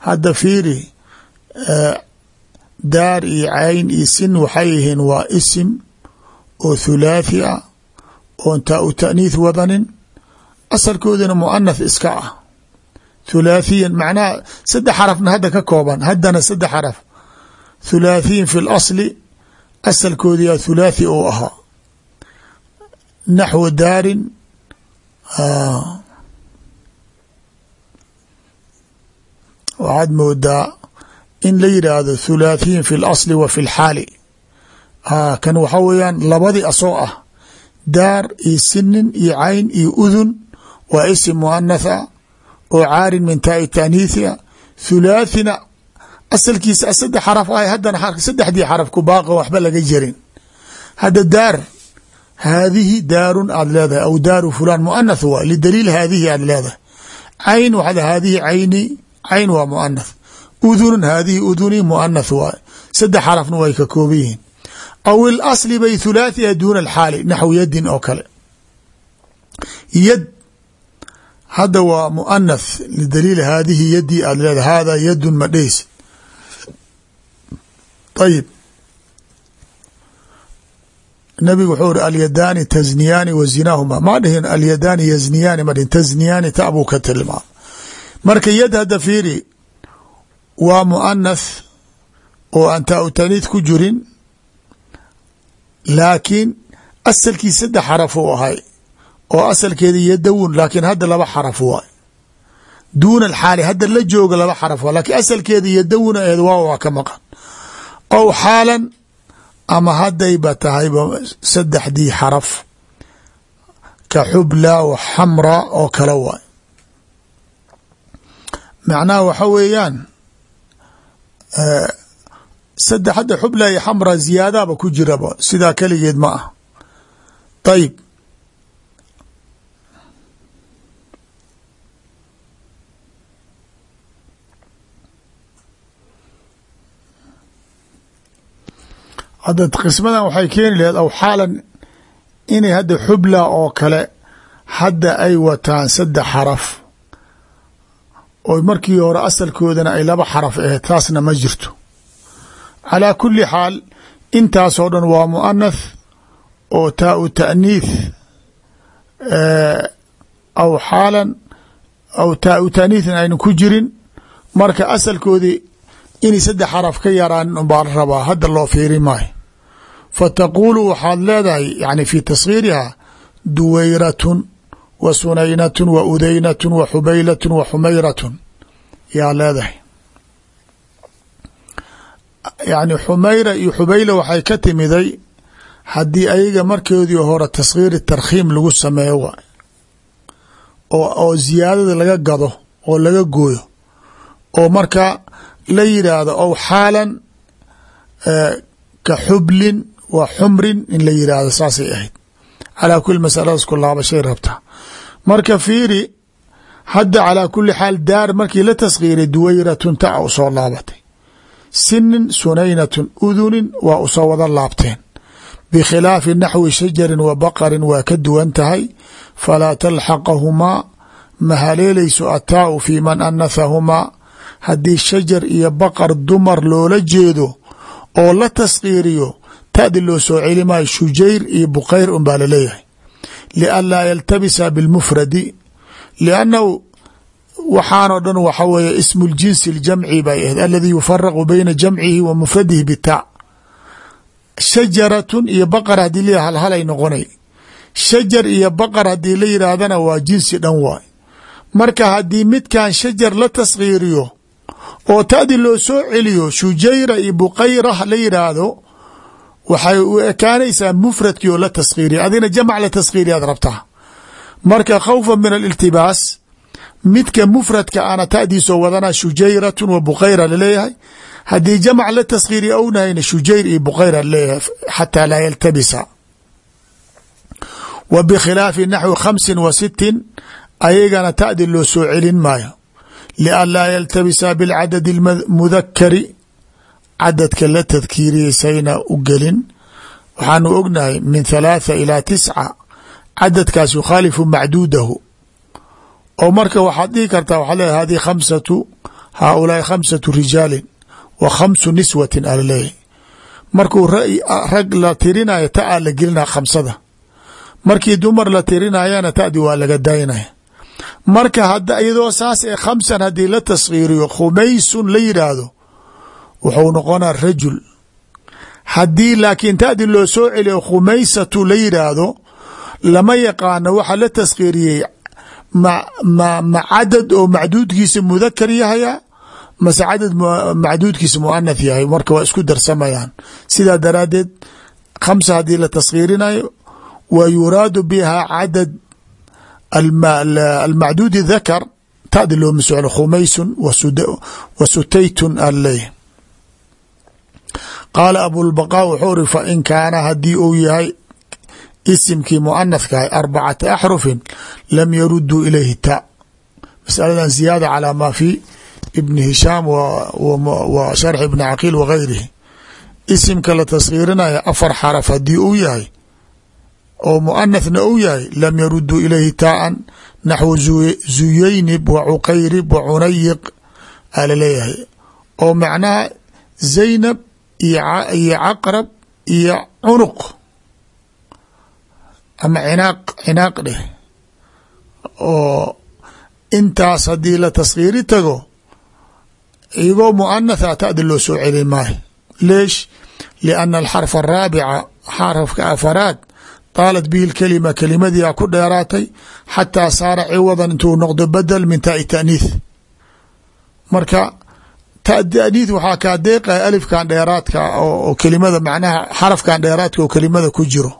hadda fiiri daar iyo cayn iyo sin waxay yihiin waa isim oo thulaathi ah oon taa u taaniith wadanin. Asalkoodina muanath iska ah. Thulaathiyan macnaha saddex xarafna hadda ka kooban haddana saddex xaraf. Thulaathiyin fi lasli asalkoodiyaa thulaathi ou ahaa. Naxwu daarin waxaad moodaa in la yidhaahdo thulaathiyin fi lasli wa fi lxaali kan waxaa weeyaan labadii asoo ah daar iyo sinin iyo cayn iyo udun waa isim muanatha oo caarin min taai taaniithia thulaathina asalkiisa saddex xaraf ah haddana saddexdii xaraf ku baaqa waxba laga jarin hadda daar haadihi daarun aad leedahay aw daaru fulan muanath waa lidaliil haadihi aad leedahay. Cayn waxaad haadihi cayni cayn waa muanath udunun haadihi uduni muanath waay saddex xarafna way ka kooban yihiin aw ilasli bay thulaathiha duuna alxaali naxw yadin oo kale. Yad hadda waa muanath lidaliil haadihi yadii aad leedahay. Hada yadun ma dheheysid ayib nabigu wuxuu iri alyadaani tasniyaani wa zinaahuma ma dhihin alyadaani yazniyaani ma dhihin tasniyaani ta ka tilmaama marka yad hadda fiiri waa muanath oo aan taa ku jirin laakiin asalkii saddex xaraf uu ahay oo asalkeeda yadawun laakiin hadda laba xaraf waay duuna alxaali hadda la jooga laba xaraf waa lakiin asalkeeda yadawuna aheed waa waa ka maqan. Ow xaalan ama haddayba tahayba saddexdii xaraf ka xubla wa xamra oo kale waay macnaha waxa weeyaan saddex hadda xubla iyo xamra ziyaadaba ku jiraba sidaa keligeed ma ah ayib hadda qismadan waxay keeni laheed aw xaalan inay hadda xubla oo kale hadda ay wataan saddex xaraf oo markii hore asalkoodana ay laba xaraf aheed taasna ma jirto. Calaa kuli xaal intaasoo dhan waa muanath oo taa u taaniith aw xaalan aw taa u taaniithin aynu ku jirin. Marka asalkoodii inay saddex xaraf ka yaraanin unbaa la rabaa hadda loo fiiri maayo. Fa taquulu waxaad leedahay yani fi taskhiiriha duwayratun wa sunaynatun wa udaynatun wa xubaylatun wa xumayratun. Yaa leedahay. Yani xumayra iyo xubayla waxay ka timiday haddii ayaga markoodii hore taskhiiri tarkhiim lagu sameeyo waay oo oo ziyaadada laga gado oo laga gooyo oo marka la yidhaahdo ow xaalan ka xublin wa xumrin in la yidhaahdo saasay ahayd calaa kuli masaladaas ku laabashay rabtaa marka fiiri hadda calaa kuli xaal daar markii la taskhiiray duwayratun taca u soo laabatay. Sinin sunaynatun udunin waa u soo wada laabteen. Bikhilaafi naxwi shajarin wa baqarin waa ka duwan tahay. Falaa talxaqahumaa ma haleelayso ataau fi man anahahumaa haddii shajar iyo baqar dumar loola jeedo oo la taskiiriyo tadi loo soo celi maayo shujayr iyo buqayr un baa la leeyahay lianlaa yaltabisa bilmufradi liannahu waxaanoo dhan waxa weeye ismu ljamci bay ahayd aladii yufaraqu bayna jamcihi wa mufradihi bitaa shajaratun iyo baqar haddii la halhalay noqonay. Shajar iyo baqar haddii la yidhaahdana waa jinsi dhan waay. Marka haddii midkan shajar la taskiiriyo oo tadi loo soo celiyo shujayra iyo buqayra la yidhaahdo waxay u ekaanaysaa mufradkii oo la taskiiriya adina jamc la taskiiriyaad rabtaa marka khawfa min aliltibaas midka mufradka ana tadiisoo wadana shujayratun wa buqayra la leeyahay haddii jamc la taskiiriya ownahayna shujayr iyo buqayra la leeyahay xataa laa yaltabisa. Wa bikhilaafi naxwi khamsin wa sitin ayagana tadi loo soo celin maayo. Lianlaa yaltabisa bilcadadi mudakari cadadka la tadkiiriyeysayna u gelin. Waxaanu ognahay min thalaatha ilaa tisca cadadkaas yukhaalifu macduudahu. Oo marka waxaad dhihi kartaa waxaa leeyahy hadihi khamsatu haaulaai khamsatu rijaalin wa khamsu niswatin alaleeyahy markuu rag la tirinayo ta a la gelinaya khamsada. Markii dumar la tirinayana tadi waa laga daynaya marka iyadoo saas ee khamsan haddii la taskiiriyo khumaysun la yidhaahdo wuxuu noqonaa rajul. Haddii laakiin tadi loo soo celiyo khumaysatu la yidhaahdo lama yaqaano waxa la taskiiriyey ma cadad oo macduudkiisa mudakar yahaya mase cadad macduudkiisa muanath yahay marka waa isku darsamayaan. Sidaa daraaddeed khamsa haddii la taskiirinayo wa yuraadu biha cadad almacduudi dakar tadi looma soclo khumaysun wa sutaytun aley qaala abulbaqaa wuxuu ri fa in kaana haddii uu yahay isimkii muanathkahay arbacata axrufin lam yaruduu ilayhi ta. Masaladan ziyaada calaa maa fi ibni hishaam wa sharx ibni caqiil wagayrihi isimka la taskiirinaya afar xaraf haddii uu yahay oo muanathna uu yahay lam yaruduu ilayhi taaan naxwu zuyeynib wa cuqayrib wa cunayiq aa la leeyahay oo macnaha zaynab iyo caqrab iyo cunuq. Ama cinaaq cinaaq dheh. Oo intaas haddii la taskiiri tago iyagoo muanatha tadi loo soo celin maayo leesh? Lianna alxarfa araabica xarafka afaraad taalat bihi lkelima kelimadii a ku dheeraatay xataa saara ciwadan intuu noqdo badel min taai taaniith marka taaniith waxaa kaa deeqaya alifkan dheeraadka oo kelimada macnaha xarafkan dheeraadka oo kelimada ku jiro.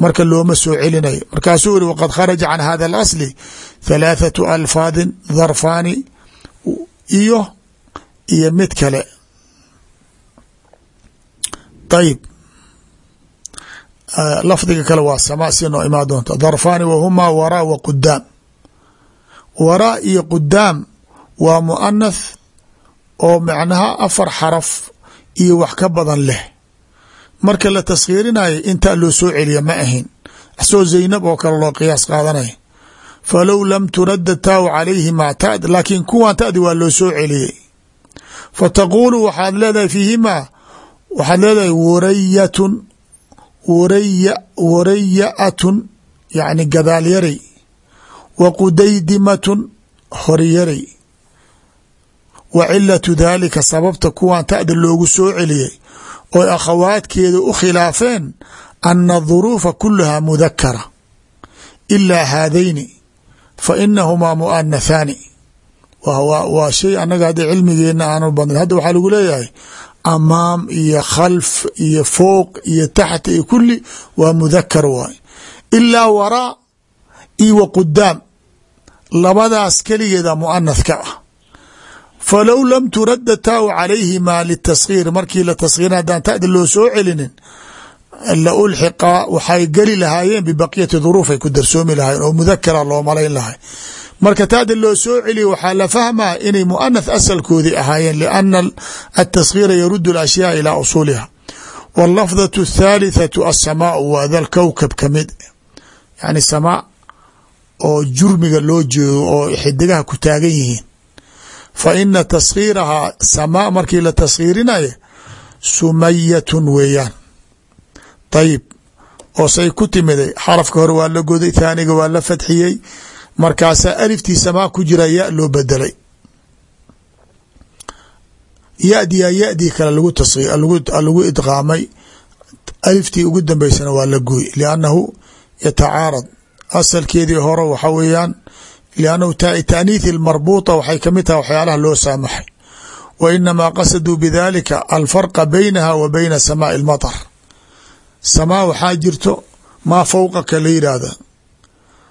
Marka looma soo celinayo. Markaasuu iri waqad kharaja can hada alasli thalaathatu alfaadin dharfaani iyo iyo mid kale. Ayib lafdiga kale waa sama si noo imaa doonta. Dharfaani wahumaa waraa wa qudaam waraa iyo qudaam waa muanath oo macnaha afar xaraf iyo wax ka badan leh. Marka la taskhiirinayo intaa loo soo celiya ma ahin. Asoo zaynab oo kale loo qiyaas qaadanaya. Falow lam turada taaw calayhima tad laakiin kuwan tadi waa loo soo celiyey fa taquulu waxaad leedahay fiihimaa waxaad leedahay warayatun waraya warayaatun yacni gadaal yaray. Wa qudaydimatun horyaray wa cilatu daalika sababta kuwan ta'da loogu soo celiyey oy akhawaadkeeda u khilaafeen ana duruufa kulahaa mudakara ilaa haadayni fa inahumaa muanathaani waa shay annaga hadda cilmigeena aanu badnayn. Hadda waxaa lagu leeyahay amaam iyo khalf iyo fooq iyo taxta iyo kuli waa mudakar waay. Ilaa waraa iyo wa qudaam labadaas keligeeda muanath ka ah falow lam turada taaw calayhima litaskhiir markii la taskhiir haddaan tada loo soo celinin la ulxiqa waxay geli lahaayeen bibaqyati duruuf ay ku darsoomi lahaayeen oo mudakara loo malayn lahay marka taada loo soo celiya waxaa la fahmaa inay muanath asalkoodii ahaayeen liana ataskhiira yarud alashyaa ilaa usuuliha wاlafdaة الthalithatu asamaau waa da lkowkab kamid yani samaa oo jurmiga loo jeedo oo xidigaha ku taagan yihiin fa ina taskhiirahaa samaa markii la taskhiirinayo sumayatun weeyaan. Ayib oo say ku timiday xarafka hore waa la goday thaaniga waa la fadxiyey. Markaasaa aliftii samaa ku jira ya loo bedelay yadiyaa yadii kale lagu idqaamay. Aliftii ugu dambeysana waa la gooy liannahu yatacaarad asalkeedii hore waxa weeyaan liannahu taaniithi lmarbuuta waxay ka mid tahay waxyaalaha loo saamaxay wa inamaa qasaduu bidalika alfarqa baynaha wa bayna samaai lmatar samaa waxaa jirto maa fowqaka la yidhaahda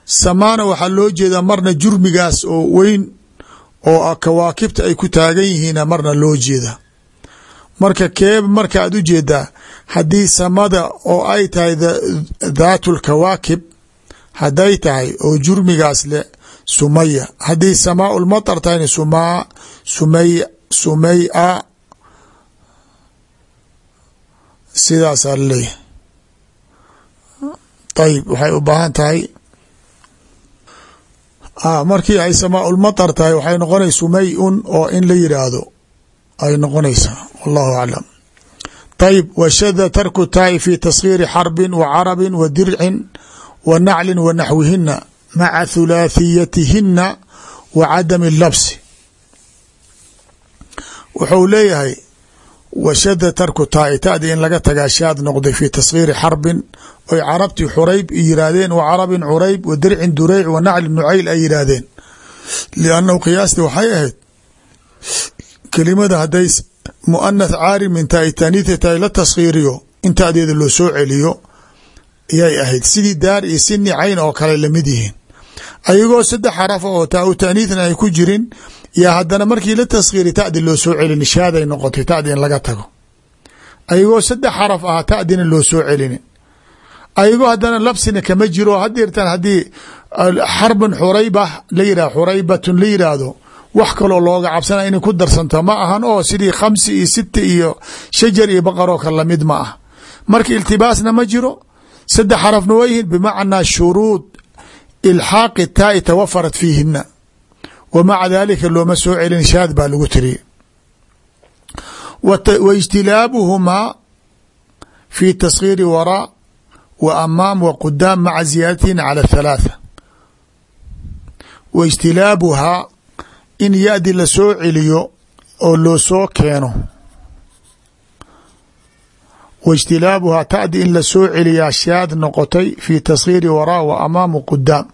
samaana waxaa loo jeedaa marna jurmigaas oo weyn oo kawaakibta ay ku taagan yihiina marna loo jeeda marka keeb marka aad u jeedaa haddii samada oo ay tahay dhaatu lkawaakib hadday tahay oo jurmigaas le sumaya. Haddii samaa lmatar tahayna sumaa sumay sumaya sidaasaa la leeyahay ayib waxay u baahan tahay. Markii ay samaa lmatar tahay waxay noqonaysa sumay-un oo in la yidhaahdo ay noqonaysaa wallahu aclam ayib washada tarku taai fi taskhiiri xarbin wa carabin wa dircin wa naclin wa naxwihina maca thulaathiyatihina wa cadami labsi wuxuu leeyahay washada tarku taai tadi in laga tagaa shaad noqday fi taskhiiri xarbin oy carabtii xurayb yiraahdeen wa carabin curayb wa dircin dureyc wa naclin nucayl ay yidhaahdeen liannahu qiyaastii waxay ahayd kelimada hadday muanath caari min taai taaniitha tahay la taskhiiriyo inta adeeda loo soo celiyo yay ahayd sidii daar iyo sini cayn oo kale la mid yihiin ayagoo saddex xaraf oo taa u taaniithna ay ku jirin yaa haddana markii la taskhiiri tadi loo soo celin shaaday noqotay tadi in laga tago. Ayagoo saddex xaraf ah tadina loo soo celinin ayagoo haddana labsina kama jiro hadeertan haddii xarbun xurayba la yihah xuraybatun la yidhaahdo wax kaloo looga cabsana inay ku darsanto ma ahan oo sidii khamsi iyo sita iyo shajar iyo baqaroo la mid ma ah. Marka iltibaasna ma jiro saddex xarafna waa yihiin bimacnaa shuruud ilxaaqi taai tawafarat fiihina wa maca dalika looma soo celin shaad baa lagu tiriye wa ijtilaabuhumaa fi taskhiiri waraa wa amaam wa qudaam maca ziyaadatihin cala thalaatha wa ijtilaabuhaa in ya-di la soo celiyo oo loo soo keeno wa ijtilaabuhaa tadi in la soo celiyaa shaad noqotay fi taskhiiri waraa wa amaam wa qudaam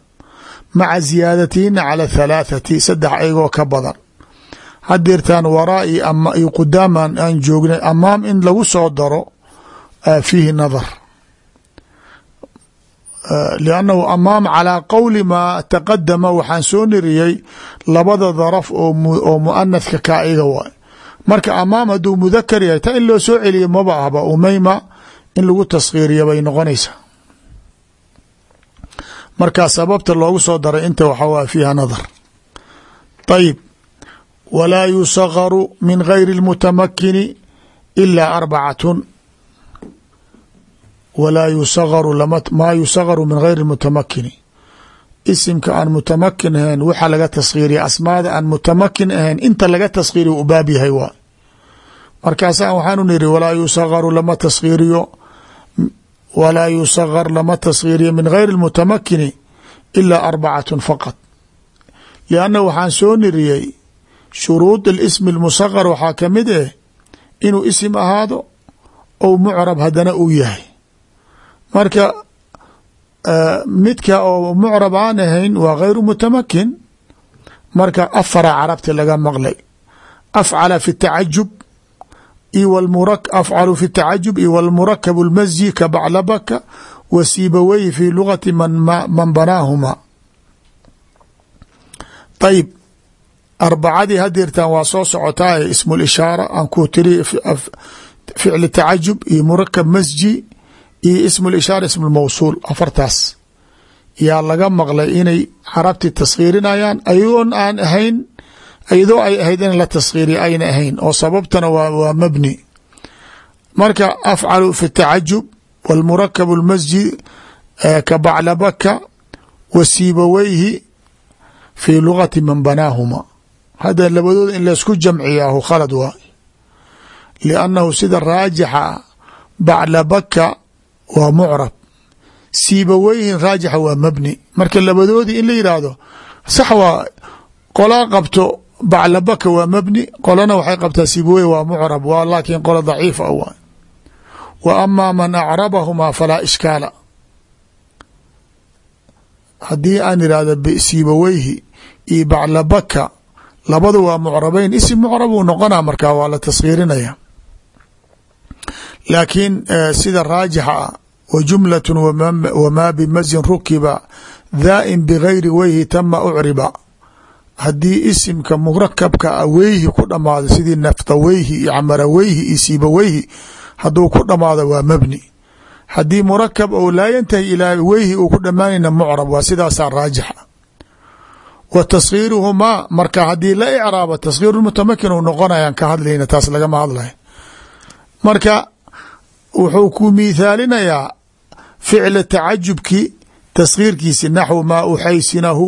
maca ziyaadatina cala thalaathati saddex ayagoo ka badan. Hadeertaan waraa iyo qudaaman aan joognay amaam in lagu soo daro fiihi nadar. Liannahu amaam calaa qowli maa taqadama waxaan soo niriyey labada daraf oo muanathka kaa iga waay. Marka amaam hadduu mudakar yahay ta in loo soo celiya maba ahba umeyma in lagu taskhiiriya bay noqonaysaa markaa sababta loogu soo daray inta waxaa waa fiiha nadar. Ayib walaa yusagaru min gayri اlmutamakini ilaa arbacatun. Walaa yusagaru maa yusagaru min gayri mutamakini isimka aan mutamakin ahayn waxa laga taskhiiriya asmaada aan mutamakin ahayn inta laga taskhiiriya u baab yahay waa. Markaasa waxaanu niri walaa yusagaru lama taskhiiriyo walaa yusagar lama taskhiiriyo min gayri mutamakini ilaa arbacatun faqad lianna waxaan soo niriyey shuruud اlismi اlmusagar waxaa ka mid eh inuu isim ahaado ou mucrab haddana uu yahay marka midka oo mucrab aan ahayn waa gayru mutamakin marka afara carabti laga maqlay afcala fi tacajub afcalu fi tacajub iyo wlmurakab اlmasji ka baclabaka wa siibawey fi lugati man banaahuma ayib arbacadii hadeertan waa soo socotaa ismu lishaara aan ku tiri ficli tacajub iyo murakab masji iyo ismu lishaara ismu lmawsuul afartaas. Yaa laga maqlay inay carabti taskhiirinayaan ayagoon aan ahayn iyadoo ay ahayd in la taskhiiriya ayna ahayn oo sababtana waa mabni. Marka afcalu fi tacajub wاlmurakab اlmasji ka baclabaka wa siibaweyhi fii lugati man banaahuma. Hadda labadooda in laysku jamciyaahu khalad waay liannahu sida raajixa baclabaka waa mucrab. Siibaweyhin raajixa waa mabni. Marka labadoodii in la yidhaahdo sax waa qolaa qabto baclabaka waa mabni qolana waxay qabtaa siibawey waa mucrab waa laakiin qolo daciif a waay. Wa amaa man acrabahumaa falaa ishkaala. Haddii aan idhaahdo siibaweyhi iyo baclabaka labadu waa mucrabeyn isim mucrabuu noqonaa markaa waa la taskhiirinaya laakiin sida raajixa ah wa jumlatu wamaa bimazin rukiba daain bigayri weyhi tama ucriba haddii isimka murakabka a weyhi ku dhamaado sidii naftaweyhi iyo camaraweyhi iyo siibaweyhi hadduu ku dhamaado waa mabni. Haddii murakab ou laa yantahi ilaa weyhi uu ku dhammaanayna mucrab waa sidaasaa raajixa wa taskhiiruhumaa marka haddii la icraabo taskhiiru mutamakin uu noqonayaan ka hadlayna taas lagama hadlay marka wuxuu ku miithaalinayaa ficla tacajubki taskhiirkiisi naxwu maa uxaysinahu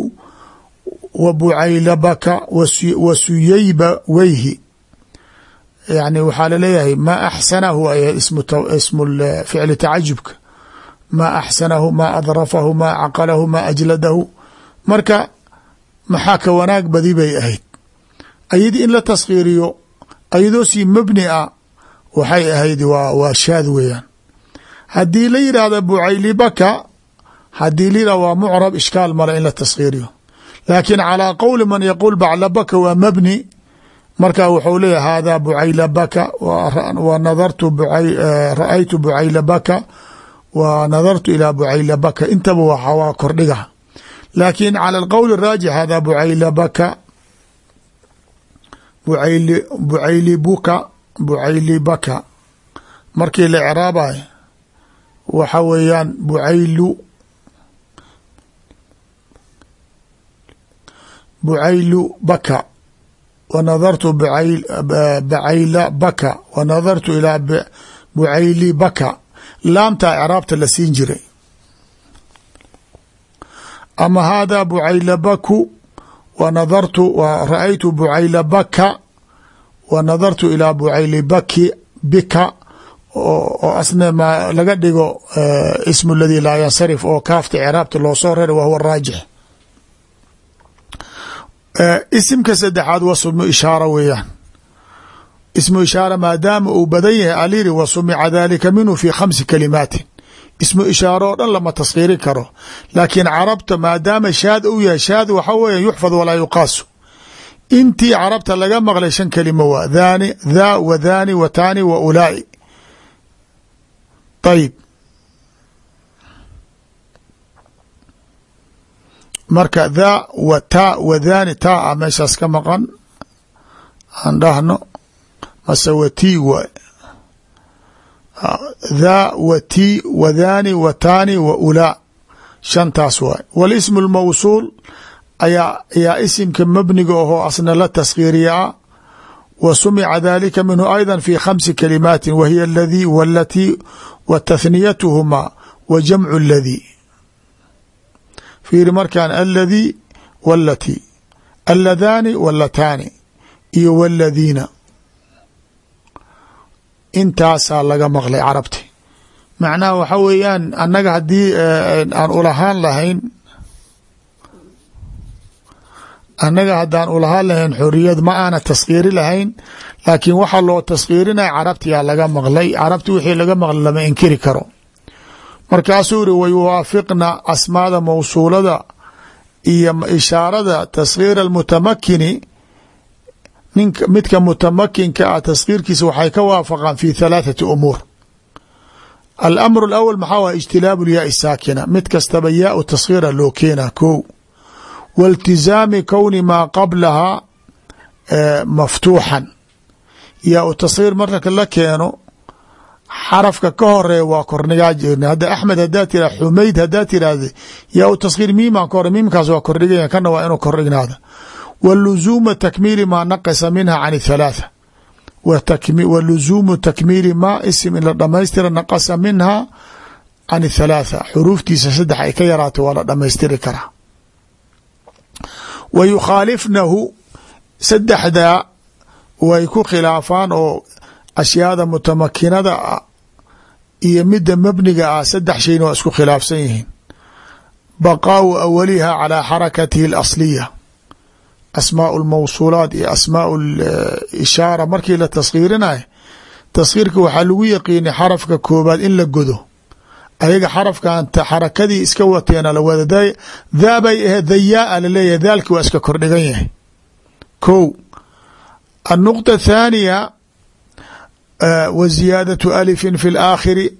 wa bucaylabaka wa suyayba weyhi yani waxaa la leeyahay maa axsanahu ay ismu ficli tacajubka. Maa axsanahu maa adrafahu maa caqalahu maa ajladahu. Marka maxaa ka wanaag badi bay ahayd. Ayadii in la taskhiiriyo ayadoo sii mabni a waxay ahayd waa shaad weeyaan. Haddii la yidhaahdo bucaylibaka haddii la yidhahdo waa mucrab ishkaal male in la taskhiiriyo laakiin calىa qowli man yaquul baclabaka waa mabni. Marka wuxuu leeya haadaa bucaylabaka wa nadartu ra'aytu bucaylabaka wa nadartu ilaa bucaylabaka. Intaba waa kordhiga. Laakiin calى qowl raajix hada bucaylabaka bucaylibuka bucaylibaka. Markii la craabayo waxa weeyaan bucaylu bucaylu baka. Wa nadartu bacayla baka. Wa nadartu ilaa bucayli baka. Laamtaa icraabta la siin jiray. Ama hada bucaylabaku wa nadartu ra'aytu bucaylabaka wa nadartu ilaa bucaylibaki bika oo asna laga dhigo ismu ladii laa yansarif oo kaafta icraabta loo soo reray wa huwa raajix isimka saddexaad smu ishaara weeyaan. Ismu ishaara maadaama uu badan yahay aliri wa sumica dalika minhu fi khamsi kalimaatin. Ismu ishaaro oo dhan lama taskhiiri karo. Laakiin carabta maadaama shaad u yahay shaad waxa weya yuxfad walaa yuqaasu. Intii carabta laga maqlay shan kelimo waa dhani dha wa dhani wa tani wa ulaai. Ayib marka dha wa ta wa dhani taa a meeshaas ka maqan. Aan dhahno mase wa ti waay dha wa ti wa dhani wa tani wa ulaa shantaas waay. Walismu lmawsuul ayaa ayaa isimka mabniga ahoo asna la taskhiiriyaa wa sumica dalika minhu ayضa fi khamsi kalimaati wa aladii walatii wa tathniyatuhumaa wa jamcu اladii fiiri markaan aladii walatii aladaani walataani iyo waladiina intaasaa laga maqlay carabti. Macnaha waxa weeyaan annaga haddii aan ulahaan lahayn annaga haddaan ulahaan lahayn xoriyad ma aana taskhiiri lahayn laakiin waxaa loo taskhiirinaya carabtiyaa laga maqlay. Carabti wixii laga maqlay lama inkiri karo markaasuu iri wayuwaafiqna asmaada mawsuulada iyo ishaarada taskhiira almutamakini nink midka mutamakinka ah taskhiirkiisa waxay ka waafaqaan fi halaathati umuur. Alamru alawal maxaa waay ijtilaabu lyaai saakina mid kastaba yaau taskhiira loo keenaa ko waltizaami kowni maa qablahaa maftuuxan. Yaau taskhiir marka la keeno xarafka ka horreeya waa kordhigaa jirna hadda axmed hadaa tira xumayd hadaa tirahda yaau taskhiir miimaan ka hore miimkaas waa kordhigaya kana waa inuu kordhignaada wluzuuma takmiili maa naqasa minha can thalaatha. Wa takmiili maa isim in la dhamaystira naqasa minha can thalaatha. Xuruuftiisa saddex ay ka yaraato waa la dhamaystiri karaa. Wa yukhaalifnahu saddexdaa way ku khilaafaan oo ashyaada mutamakinada ah iyo midda mabniga ah saddex shayna waa isku khilaafsan yihiin baqaau awaliha calaa xarakatihi alasliya asmaau lmawsuulaat iyo asmaau ishaara markii la taskhiirinayo taskhiirka waxaa lagu yaqiinay xarafka koobaad in la godo ayaga xarafkan xarakadii iska wateena la wada daa bay ahayd dayaaa laleeyahay daalki waa iska kordhigan yahay ko النقطة الثانية و زiyaadaة ألف في الآkhiri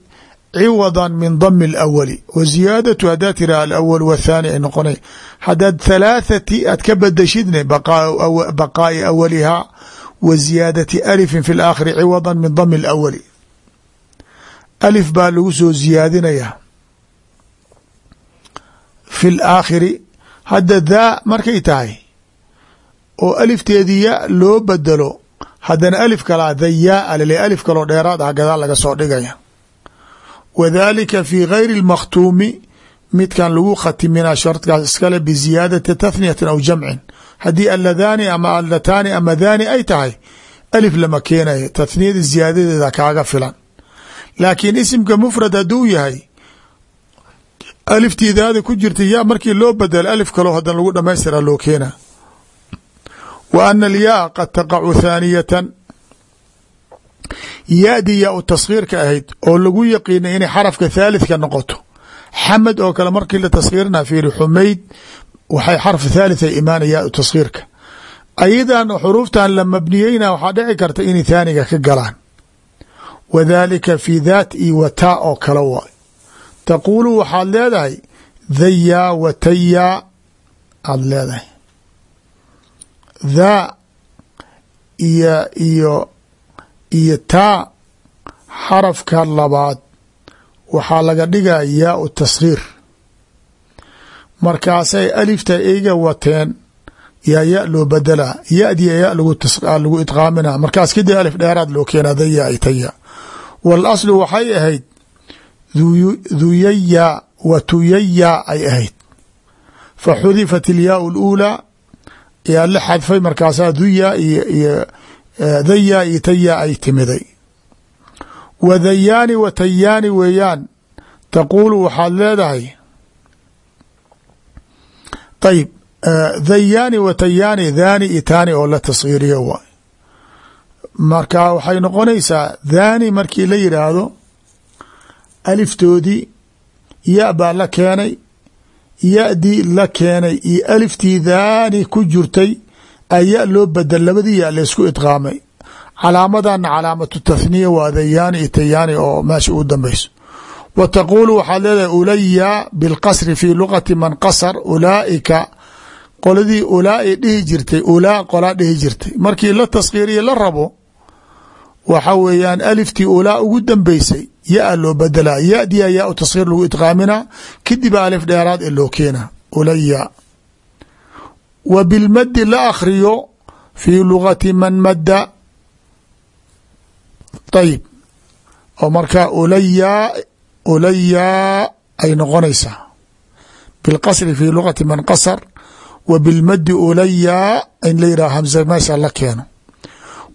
ciwضا min ضم الأول و زiyaadaة hadaa tira الأول والثاني ay noqona hadaad ثaلاثةi aad ka badashidne بقاaءi أwlihaa و زiyaadaة ألف في الآkhiri ciwضا min ضم الأول ألف baa lagu soo ziyaadinaya في الآkhiri hadda daa markay tahay oo alifteedii ya loo bedelo haddana alif kalaa dayaa lale alif kaloo dheeraad ah gadaal laga soo dhigaya. Wa dhalika fi gayri اlmakhtuumi midkan lagu khatimina shartkaas iskale biziyaadati tathniyatin aw jamcin. Haddii aladaani ama alataani ama daani ay tahay alif lama keenayo tathniyada ziyaadadeeda kaaga filan. Laakiin isimka mufrad hadduu yahay aliftiidaada ku jirta ya markii loo bedelo alif kaloo hadan lagu dhamaystira loo keena w ana alyaa qad taqacu thaaniyatan yaadii yaa u taskhiirka ahayd oo lagu yaqiinay inay xarafka thaalithka noqoto xamed oo kale markii la taskhiirina fiiri xumayd waxay xarf thaalitha imaana yaa u taskhiirka ayadan xuruuftan la mabniyeyna waxaa dhici karta inay thaaniga ka galaan wa dhalika fi daat io wataa oo kale waay taquulu waxaad leedahay dhayaa watayaa aad leedahay dhaa iyo iyo iyo taa xarafka labaad. Waxaa laga dhigaa yaau taskhiir markaasay alifta eyga wateen yaa ya loo bedelaa yadi ya lagu idqaamina. Markaas kadib alif dheeraad loo keenaa daya ay taya wal aslu waxay ahayd dhuyaya wa tuyaya ay ahayd. Fa xudifat ilyaau اluulaa yaa la xadfay markaasaa duya iyo daya iyo taya ay timiday. Wa dayaani wa tayaani weeyaan. Taquulu waxaad leedahay. Ayib dayaani wa tayaani dhaani itaani oo la tasgiiriyo waay. Marka waxay noqonaysaa dhaani markii la yidhaahdo aliftoodii ya baa la keenay ya-dii la keenay iyo aliftii dhaani ku jirtay aya loo bedel labadii ya laysku idqaamay. Calaamadana calaamatu tathniya waa dayaani iyo tayaani oo meesha ugu dambeyso wa taquulu waxaad leedahay ulaya bilqasri fi luqati man qasar ulaaika qoladii ulaai dhihi jirtay ulaa qolaa dhihi jirtay. Markii la taskhiiriya la rabo waxa weeyaan aliftii ulaa ugu dambeysay yaa loo bedelaa yadiya yaa u taskhiir lagu idqaaminaa kadib alif dheeraad ee loo keenaa ulaya. Wa bilmaddi la akhriyo fii lugati man madda. Ayib oo markaa ulaya ulayaa ay noqonaysaa bilqasri fi lugati man qasar wa bilmaddi ulayaa in la yidhaha hamsa meesha la keeno.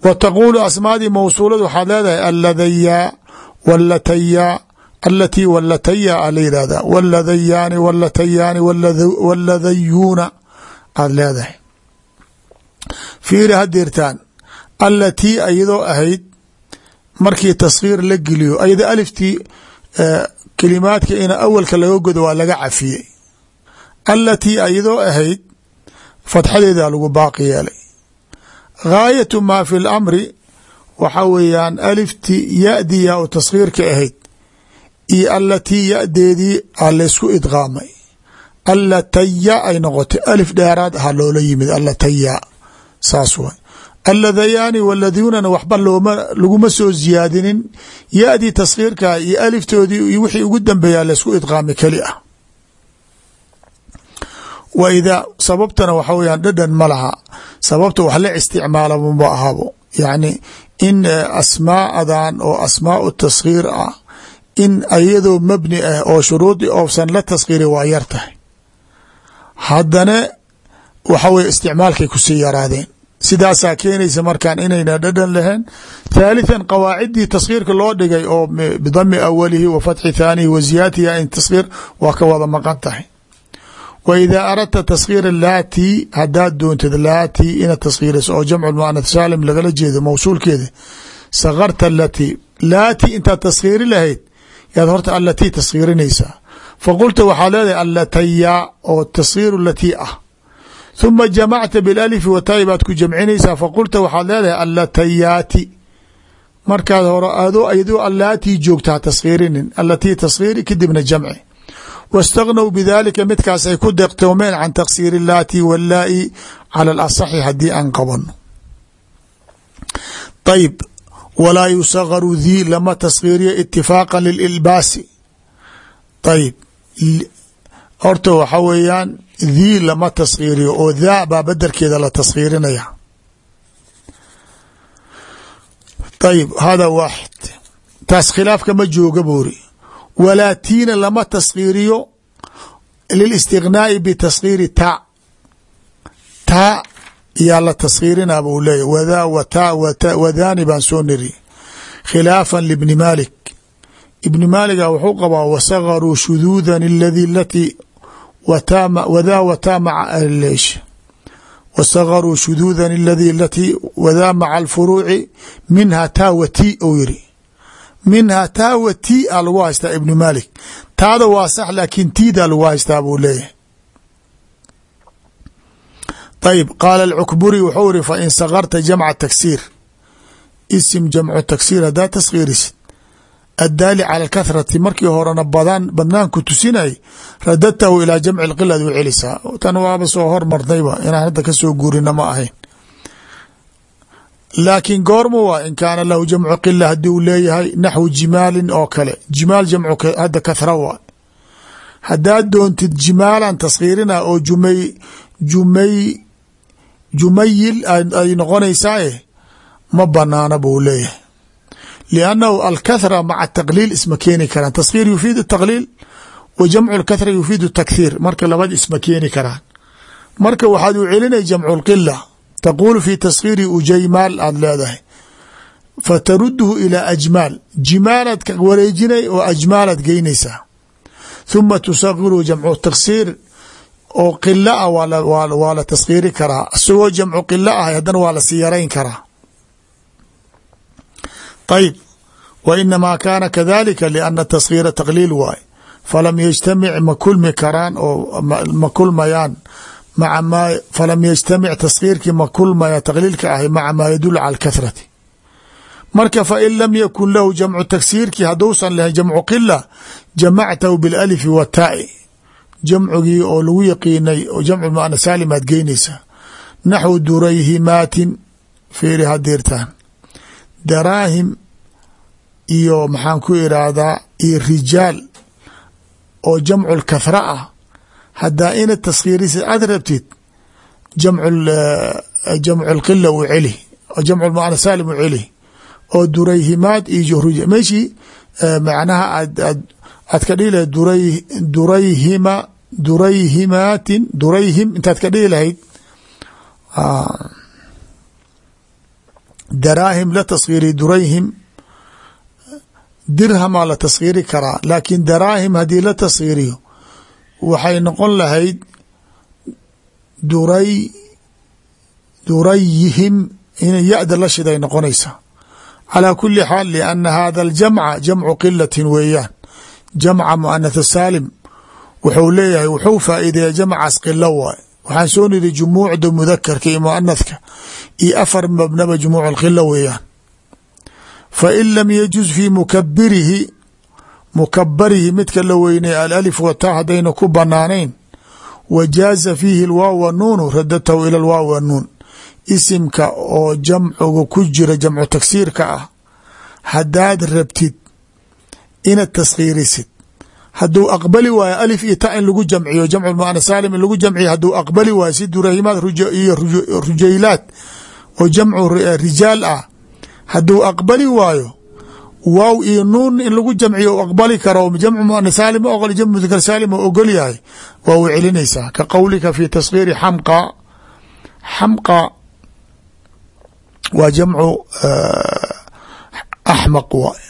Wa taquulu asmaadii mawsuulad waxaad leedahay alladaya wallataya alatii wallataya a la yidhahdaa waladayaani wallatayaani walladayuuna aad leedahay. Fiiri hadeertaan allatii iyadoo ahayd markii taskhiir la geliyo ayada aliftii kelimaadka in awalka laga godo waa laga cafiyey. Allatii iyadoo ahayd fatxadeeda lagu baaqi yeelay. Gaayatu maa fi lamri waxa weeyaan aliftii ya-dii yaa u taskhiirka ahayd iyo allatii ya-deedii a laysku idqaamay. Allataya ay noqotay. Alif dheeraad aha loola yimid allataya saas way alladayaani waladunana waxba looma laguma soo ziyaadinin. Ya-dii taskhiirka iyo aliftoodii iyo wixii ugu dambeeyaa laysku idqaamay keli ah. Wa idaa sababtana waxa weyaan dhadhan ma laha. Sababta wax la isticmaala maba ahabo yacni in asmaadan oo asmaau taskhiir ah in ayadoo mabni ah oo shuruudi oofsan la taskhiiri waa yar tahay. Haddana waxa weye isticmaalkay ku sii yaraadeen. Sidaasaa keenaysa markaan inayna dhadhan lahayn. Thaalithan qawaaciddii taskhiirka loo dhigay oo bidami awalihi wa fatxi thaanihi wa ziyaatiha in taskhiir waa ka wada maqan tahay wa idaa aradta taskhiira laati haddaad doontid laati inaad taskhiiriso oo jamcu muanath saalim lagala jeedo mawsuulkeeda sakarta alatii laati intaad taskhiiri lahayd yaad horta allatii taskhiirinaysaa faqulta waxaa leedahay allataya oo taskhiiru latii ah ثuma jamacta bilalifi wataa'i baad ku jamcinaysaa faqulta waxaad leedahay allatayaati markaad hore adoo iyadoo allaatii joogta ha taskhiirinin allatii taskhiiri kadibna jamci wاstagnow bidalika midkaas ay ku deeqtoomeen can taksiir اlaati wاllaa'i calى اlaصxi haddii aan qabano ayb walaa yusagaru dii lama taskhiiriyo itifaaqa lililbaasi ayb horta waxa weeyaan dii lama taskhiiriyo oo daa baa badelkeeda la taskhiirinaya ayb hada waaxid taas khilaafka ma jooga buuri walaa tiina lama taskhiiriyo lilistignaai bitaskhiiri taa taa yaa la taskhiirinaa buu leeya wadaa wataa wadaani baan soo niri. Khilaafan libni maalik. Ibni maaliga wuxuu qabaa wasagaruu shuduudan اladi lati wdaa wataa maca leesh wasagaruu shuduudan اladi lati wadaa maca alfuruuci minha taa wati ou yiri minha taa wati a lagu haystaa ibni maalik taada waa sax laakiin tiidaa lagu haystaa buu leeyahay. Ayb qaala alcukburi wuxuu iri fain sakarta jamca taksiir isim jamcu taksiir haddaa taskhiirisid addaali cala alkathrati markii horena badan badnaanku tusinay radadtahu ilaa jamci lqilad u celisaa. Tan waaba soo hormarnayba inaan hadda ka soo guurina ma ahayn laakiin goorma waa in kaana lahu jamcu qila haddii uu leeyahay naxwu jimaalin oo kale. Jimaal jamcu hadda kathra waa. Haddaad doontid jimaalan taskhiirina oo jumay jumay jumayil ay noqonaysaae ma banaana buu leeyahay. Liannahu alkathra maca taqliil isma keeni karaan. Taskhiir yufiidu taqliil wa jamcu lkathra yufiidu takhiir. Marka labada isma keeni karaan. Marka waxaad u celinay jamcu lqila taquulu fi taskhiiri ujaymaal aada leedahay fataruduhu ilaa ajmaal jimaalaad ka wareejinay oo ajmaalaad geynaysaa thuma tusagiru jamcu taksiir oo qilo ah waa la taskhiiri karaa isagoo jamcu qilo ah haddana waa la sii yarayn karaa ayb w inamaa kaana kadalika liana taskhiira taqliil waay falam yajtamic ma kulmi karaan oo ma kulmayaan maa ma falam yajtamic taskhiirkii ma kulmaya taqliilka ahy maca maa yadulu cala alkathrati marka fain lam yakun lahu jamcu taksiirkii hadduusan lahayn jamcu qila jamactahu bilalifi wataa'i jamcigii oo lagu yaqiinay oo jamcu mana saalim aad geynaysaa naxwu durayhimaatin fiiri hadirtaan daraahim iyo maxaan ku iraahdaa iyo rijaal oo jamcu lkathra ah haddaa ina taskhiirisa aad rabtid jamcu lqila u celi jamcu mana saalim u celi oo durayhimaad iyo meeshii macnaha aad ka dhihi lahayd duray durayhima durayhimaatin durayhim intaad ka dhihi lahayd daraahim la taskhiiri durayhim dirhamaa la taskhiiri karaa laakiin daraahim haddii la taskhiiriyo waxay noqon lahayd duray durayhim in ya-da la shiday noqonaysa. Calaa kuli xaal lianna hada aljamca jamcu qilatin weeyaan. Jamca muanath saalim wuxuu leeyahay wuxuu faa'iideeya jamcaas qilo waay. Waxaan soo niri jumuucda mudakarka iyo muanathka iyo afar mabnaba jumuuc alqilo weeyaan. Fain lam yajuz fii mukabirihi mukabarihi midka la weynay alalif wataa haddayna ku banaanayn wa jaaza fiihi alwaaw wanuunu radatahu ila alwaaw wanuun isimka oo jamcuga ku jira jamcu tagsiirka ah haddaad rabtid inaad taskhiirisid hadduu aqbali waayo alif iyo ta in lagu jamciyo jamcu muana saalim in lagu jamciyo hadduu aqbali waayo si durahimaad iyo rujaylaad oo jamcu rijaal ah hadduu aqbali waayo waaw iyo nuun in lagu jamciyo aqbali karo jamcu muana saalim ma ogol jamcu mudakar saalim oo ogol yahay waa u celinaysaa. Ka qowlika fi taskhiiri xamqa xamqa waa jamcu axmaq waay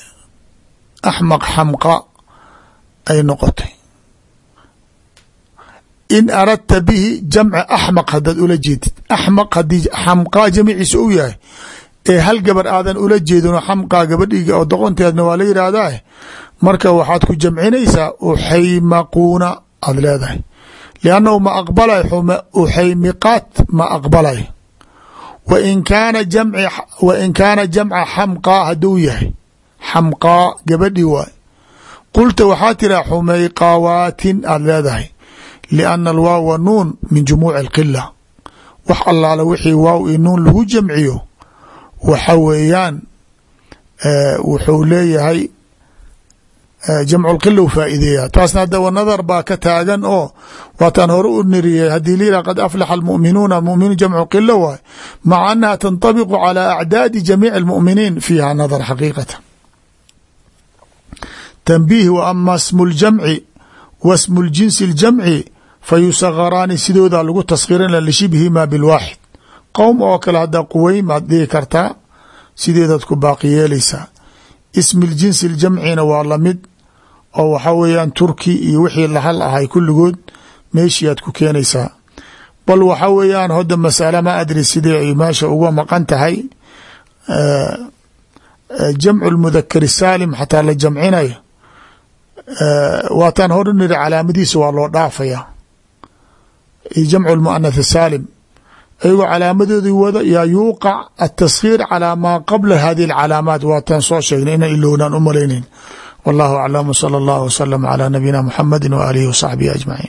axmaq xamqa ay noqotay. In aradta bihi jamca axmaq hadaad ula jeedid axmaq haddii xamqaa jamiciisa u yahay ee hal gabar aadan ula jeedino xamqaa gabadhiga oo doqonteedna waa la yidhaahdaa marka waxaad ku jamcinaysaa uxaymaquuna aad leedahay. Liannahu ma aqbalay uxaymiqaat ma aqbalay. Wain kaana kaana jamca xamqaa hadduu yahay. Xamqaa gabadhi waay. Qulta waxaa tiraa xumayqawaatin aad leedahay. Lianna alwaaw wa nuun min jumuuci alqila wax allaala wixii waaw i nuun lagu jamciyo waxa weeyaan eh, wuxuu leeyahay eh, jamcu lqila u faa'ideeya taasna hadda wa nadar baa ka taagan oo waataan hore u niriyay haddii liila qad aflaxa almu'minuuna muminu jamcu qila waay maca annaha tantabiqu calaa acdaadi jamiici almu'miniin fiiha nadar xaqiiqatan. Tanbiih wa ama smu ljamci wa smu ljinsi اljamci fayusagaraani sidoodaa lagu taskirina lishibhimaa bilwaaxid qowm oo kale hadda quweym aad dhihi kartaa sideedaad ku baaqi yeelaysaa? Ismi ljinsi ljamcina waa la mid oo waxa weeyaan turki iyo wixii lahal ahay kulligood meeshiiaad ku keenaysaa. Bal waxa weeyaan hodda masale ma adri sidii ay meesha uga maqan tahay jamcu lmudakari saalim xataa la jamcinayo waataan hor niri calaamadiisa waa loo dhaafaya. Jamcu lmuanath saalim ayagoo calaamadoodii wada yaa yuuqac ataskhiir calaa maa qabla hadihi alcalaamaat. Waataan soo sheegnay inaan ilownaan u malaynayn wallahu aclam wsala allah wslm calaa nabiyina muxamadi waaalihi wasaxbihi ajmaciin.